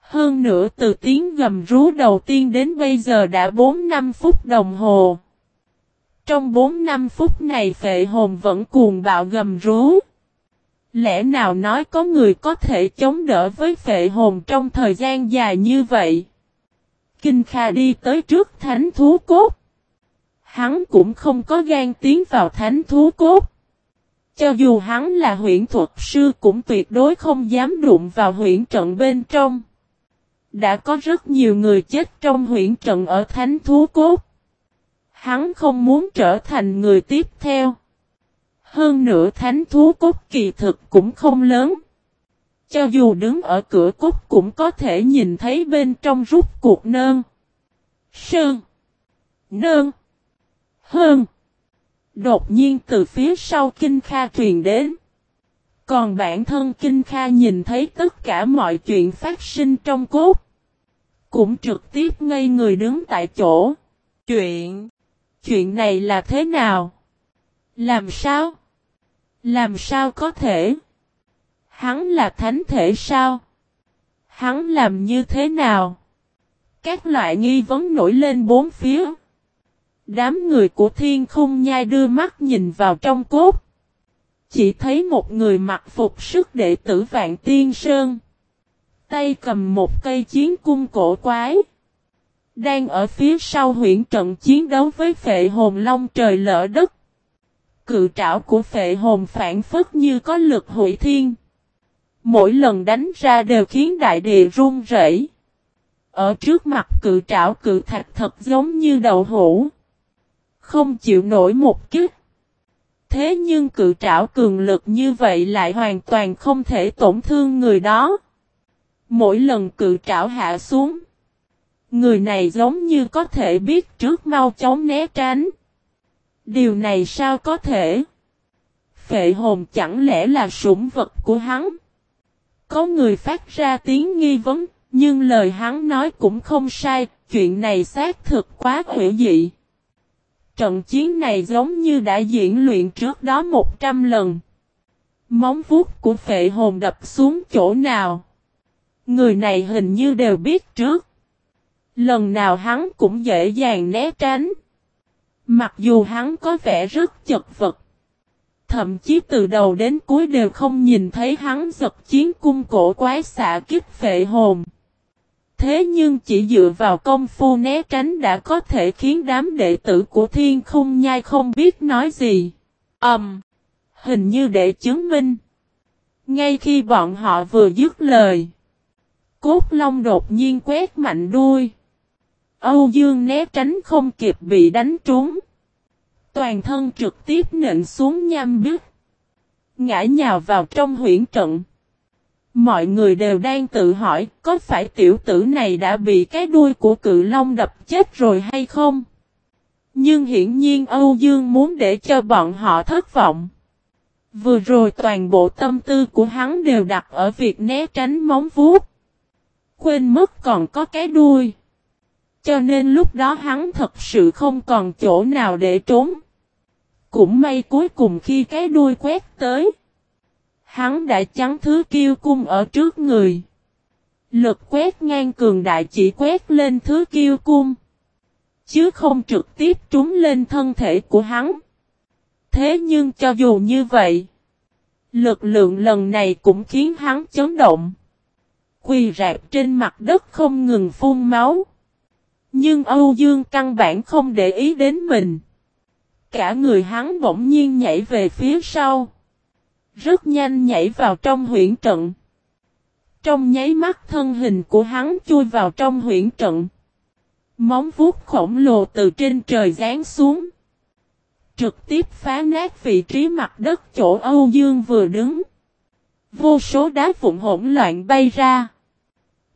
Hơn nữa từ tiếng gầm rú đầu tiên đến bây giờ đã 4-5 phút đồng hồ. Trong 4-5 phút này phệ hồn vẫn cuồng bạo gầm rú. Lẽ nào nói có người có thể chống đỡ với phệ hồn trong thời gian dài như vậy? Kinh Kha đi tới trước thánh thú cốt. Hắn cũng không có gan tiến vào thánh thú cốt. Cho dù hắn là huyện thuật sư cũng tuyệt đối không dám đụng vào huyện trận bên trong. Đã có rất nhiều người chết trong huyện trận ở thánh thú cốt. Hắn không muốn trở thành người tiếp theo. Hơn nữa thánh thú cốt kỳ thực cũng không lớn. Cho dù đứng ở cửa cốt cũng có thể nhìn thấy bên trong rút cuộc nơn. Sơn. Nơn. Hơn. Đột nhiên từ phía sau Kinh Kha truyền đến. Còn bản thân Kinh Kha nhìn thấy tất cả mọi chuyện phát sinh trong cốt. Cũng trực tiếp ngây người đứng tại chỗ. Chuyện. Chuyện này là thế nào? Làm sao? Làm sao có thể? Hắn là thánh thể sao? Hắn làm như thế nào? Các loại nghi vấn nổi lên bốn phía. Đám người của thiên khung nhai đưa mắt nhìn vào trong cốt. Chỉ thấy một người mặc phục sức đệ tử Vạn Tiên Sơn. Tay cầm một cây chiến cung cổ quái. Đang ở phía sau huyện trận chiến đấu với phệ hồn long trời lỡ đất. Cự trảo của phệ hồn phản phất như có lực hủy thiên. Mỗi lần đánh ra đều khiến đại địa run rẩy. Ở trước mặt cự trảo cự thạch thật giống như đầu hũ. Không chịu nổi một kích. Thế nhưng cự trảo cường lực như vậy lại hoàn toàn không thể tổn thương người đó. Mỗi lần cự trảo hạ xuống. Người này giống như có thể biết trước mau chóng né tránh. Điều này sao có thể? Phệ hồn chẳng lẽ là sủng vật của hắn? Có người phát ra tiếng nghi vấn, nhưng lời hắn nói cũng không sai, chuyện này xác thực quá hữu dị. Trận chiến này giống như đã diễn luyện trước đó 100 lần. Móng vuốt của phệ hồn đập xuống chỗ nào. Người này hình như đều biết trước. Lần nào hắn cũng dễ dàng né tránh. Mặc dù hắn có vẻ rất chật vật. Thậm chí từ đầu đến cuối đều không nhìn thấy hắn giật chiến cung cổ quái xạ kích phệ hồn. Thế nhưng chỉ dựa vào công phu né tránh đã có thể khiến đám đệ tử của thiên khung nhai không biết nói gì. Ẩm. Um, hình như để chứng minh. Ngay khi bọn họ vừa dứt lời. Cốt long đột nhiên quét mạnh đuôi. Âu Dương né tránh không kịp bị đánh trúng. Toàn thân trực tiếp nện xuống nham bức. Ngã nhào vào trong huyển trận. Mọi người đều đang tự hỏi, có phải tiểu tử này đã bị cái đuôi của cự long đập chết rồi hay không? Nhưng hiển nhiên Âu Dương muốn để cho bọn họ thất vọng. Vừa rồi toàn bộ tâm tư của hắn đều đặt ở việc né tránh móng vuốt. Quên mất còn có cái đuôi. Cho nên lúc đó hắn thật sự không còn chỗ nào để trốn. Cũng may cuối cùng khi cái đuôi quét tới. Hắn đã chắn thứ kiêu cung ở trước người. Lực quét ngang cường đại chỉ quét lên thứ kiêu cung. Chứ không trực tiếp trúng lên thân thể của hắn. Thế nhưng cho dù như vậy. Lực lượng lần này cũng khiến hắn chấn động. Quỳ rạp trên mặt đất không ngừng phun máu. Nhưng Âu Dương căn bản không để ý đến mình. Cả người hắn bỗng nhiên nhảy về phía sau. Rất nhanh nhảy vào trong huyển trận. Trong nháy mắt thân hình của hắn chui vào trong huyển trận. Móng vuốt khổng lồ từ trên trời rán xuống. Trực tiếp phá nát vị trí mặt đất chỗ Âu Dương vừa đứng. Vô số đá vụn hỗn loạn bay ra.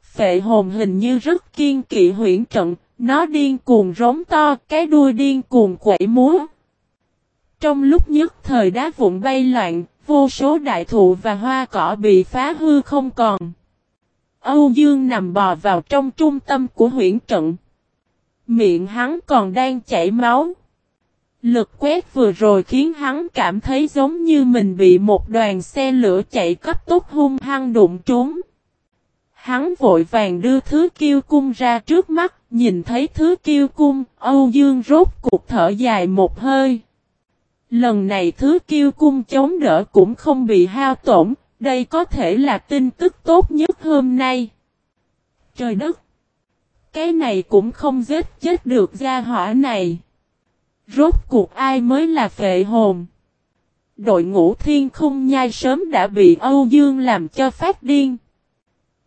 Phệ hồn hình như rất kiên kỵ huyển trận, nó điên cuồng rống to, cái đuôi điên cuồng quẩy múa. Trong lúc nhất thời đá vụn bay loạn, vô số đại thụ và hoa cỏ bị phá hư không còn. Âu Dương nằm bò vào trong trung tâm của huyển trận. Miệng hắn còn đang chảy máu. Lực quét vừa rồi khiến hắn cảm thấy giống như mình bị một đoàn xe lửa chạy cấp tốc hung hăng đụng trúng. Hắn vội vàng đưa thứ kiêu cung ra trước mắt, nhìn thấy thứ kiêu cung, Âu Dương rốt cuộc thở dài một hơi. Lần này thứ kiêu cung chống đỡ cũng không bị hao tổn, đây có thể là tin tức tốt nhất hôm nay. Trời đất! Cái này cũng không giết chết được gia hỏa này. Rốt cuộc ai mới là phệ hồn? Đội ngũ thiên không nhai sớm đã bị Âu Dương làm cho phát điên.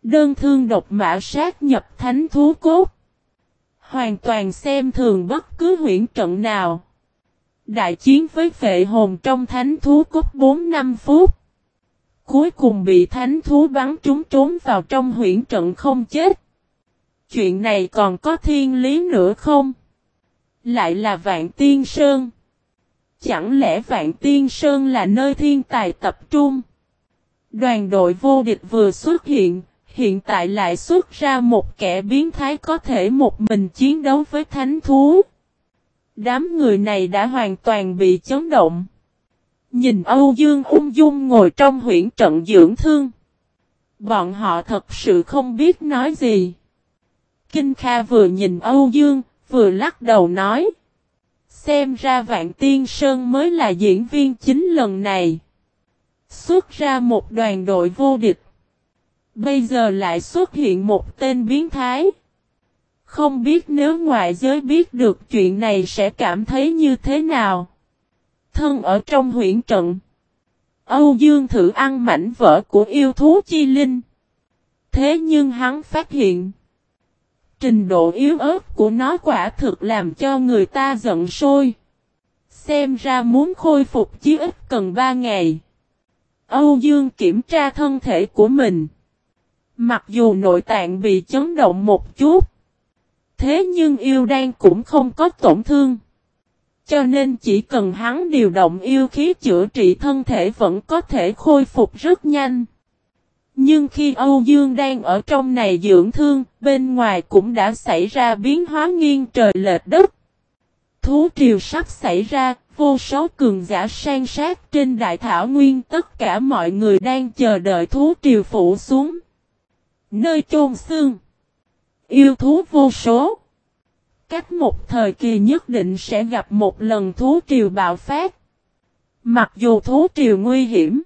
Đơn thương độc mã sát nhập thánh thú cốt. Hoàn toàn xem thường bất cứ huyễn trận nào. Đại chiến với phệ hồn trong thánh thú cốt 4-5 phút. Cuối cùng bị thánh thú bắn trúng trốn vào trong huyễn trận không chết. Chuyện này còn có thiên lý nữa không? Lại là Vạn Tiên Sơn. Chẳng lẽ Vạn Tiên Sơn là nơi thiên tài tập trung? Đoàn đội vô địch vừa xuất hiện, hiện tại lại xuất ra một kẻ biến thái có thể một mình chiến đấu với thánh thú. Đám người này đã hoàn toàn bị chấn động. Nhìn Âu Dương ung dung ngồi trong huyển trận dưỡng thương. Bọn họ thật sự không biết nói gì. Kinh Kha vừa nhìn Âu Dương, vừa lắc đầu nói. Xem ra Vạn Tiên Sơn mới là diễn viên chính lần này. Xuất ra một đoàn đội vô địch. Bây giờ lại xuất hiện một tên biến thái. Không biết nếu ngoại giới biết được chuyện này sẽ cảm thấy như thế nào. Thân ở trong huyện trận. Âu Dương thử ăn mảnh vỡ của yêu thú chi linh. Thế nhưng hắn phát hiện. Trình độ yếu ớt của nó quả thực làm cho người ta giận sôi. Xem ra muốn khôi phục chí ít cần 3 ngày. Âu Dương kiểm tra thân thể của mình. Mặc dù nội tạng bị chấn động một chút. Thế nhưng yêu đan cũng không có tổn thương. Cho nên chỉ cần hắn điều động yêu khí chữa trị thân thể vẫn có thể khôi phục rất nhanh. Nhưng khi Âu Dương đang ở trong này dưỡng thương, bên ngoài cũng đã xảy ra biến hóa nghiêng trời lệch đất. Thú triều sắp xảy ra, vô số cường giả sang sát trên đại thảo nguyên tất cả mọi người đang chờ đợi thú triều phủ xuống. Nơi chôn xương. Yêu thú vô số. Cách một thời kỳ nhất định sẽ gặp một lần thú triều bạo phát. Mặc dù thú triều nguy hiểm.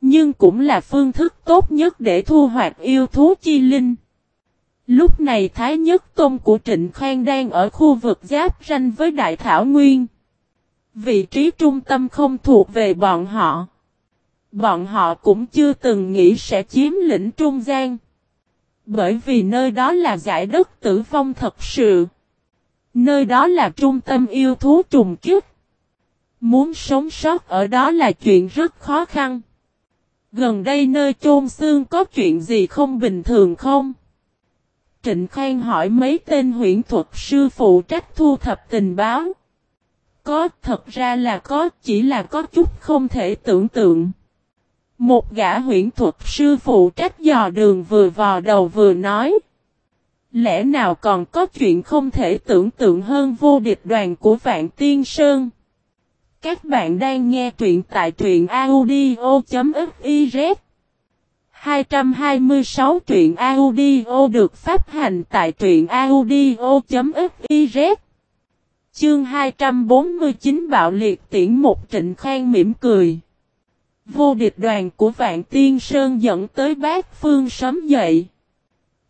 Nhưng cũng là phương thức tốt nhất để thu hoạch yêu thú chi linh. Lúc này Thái Nhất Tôn của Trịnh Khang đang ở khu vực giáp ranh với Đại Thảo Nguyên. Vị trí trung tâm không thuộc về bọn họ. Bọn họ cũng chưa từng nghĩ sẽ chiếm lĩnh Trung gian. Bởi vì nơi đó là giải đất tử vong thật sự. Nơi đó là trung tâm yêu thú trùng kiếp. Muốn sống sót ở đó là chuyện rất khó khăn. Gần đây nơi chôn xương có chuyện gì không bình thường không? Trịnh Khang hỏi mấy tên huyện thuật sư phụ trách thu thập tình báo. Có, thật ra là có, chỉ là có chút không thể tưởng tượng. Một gã huyện thuật sư phụ trách dò đường vừa vò đầu vừa nói. Lẽ nào còn có chuyện không thể tưởng tượng hơn vô địch đoàn của Vạn Tiên Sơn? Các bạn đang nghe truyện tại truyện audio.fiz 226 truyện audio được phát hành tại truyện audio.fiz Chương 249 bạo liệt tiễn một trịnh khang mỉm cười. Vô địch đoàn của Vạn Tiên Sơn dẫn tới bát phương sớm dậy.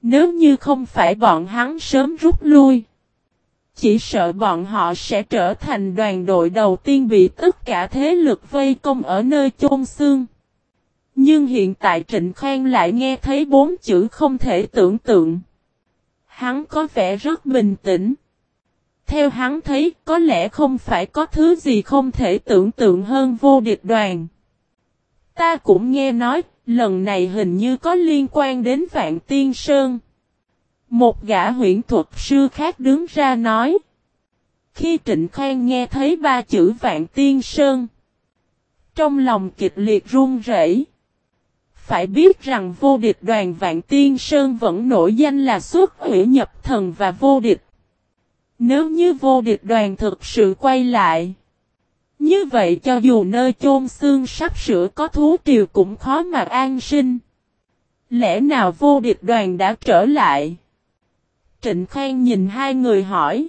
Nếu như không phải bọn hắn sớm rút lui. Chỉ sợ bọn họ sẽ trở thành đoàn đội đầu tiên bị tất cả thế lực vây công ở nơi chôn xương. Nhưng hiện tại Trịnh Khang lại nghe thấy bốn chữ không thể tưởng tượng. Hắn có vẻ rất bình tĩnh. Theo hắn thấy, có lẽ không phải có thứ gì không thể tưởng tượng hơn vô địch đoàn. Ta cũng nghe nói, lần này hình như có liên quan đến Vạn Tiên Sơn. Một gã huyện thuật sư khác đứng ra nói. Khi Trịnh Khang nghe thấy ba chữ Vạn Tiên Sơn. Trong lòng kịch liệt run rẩy. Phải biết rằng vô địch đoàn Vạn Tiên Sơn vẫn nổi danh là xuất hủy nhập thần và vô địch. Nếu như vô địch đoàn thực sự quay lại. Như vậy cho dù nơi chôn xương sắp sửa có thú triều cũng khó mà an sinh. Lẽ nào vô địch đoàn đã trở lại? Trịnh Khang nhìn hai người hỏi.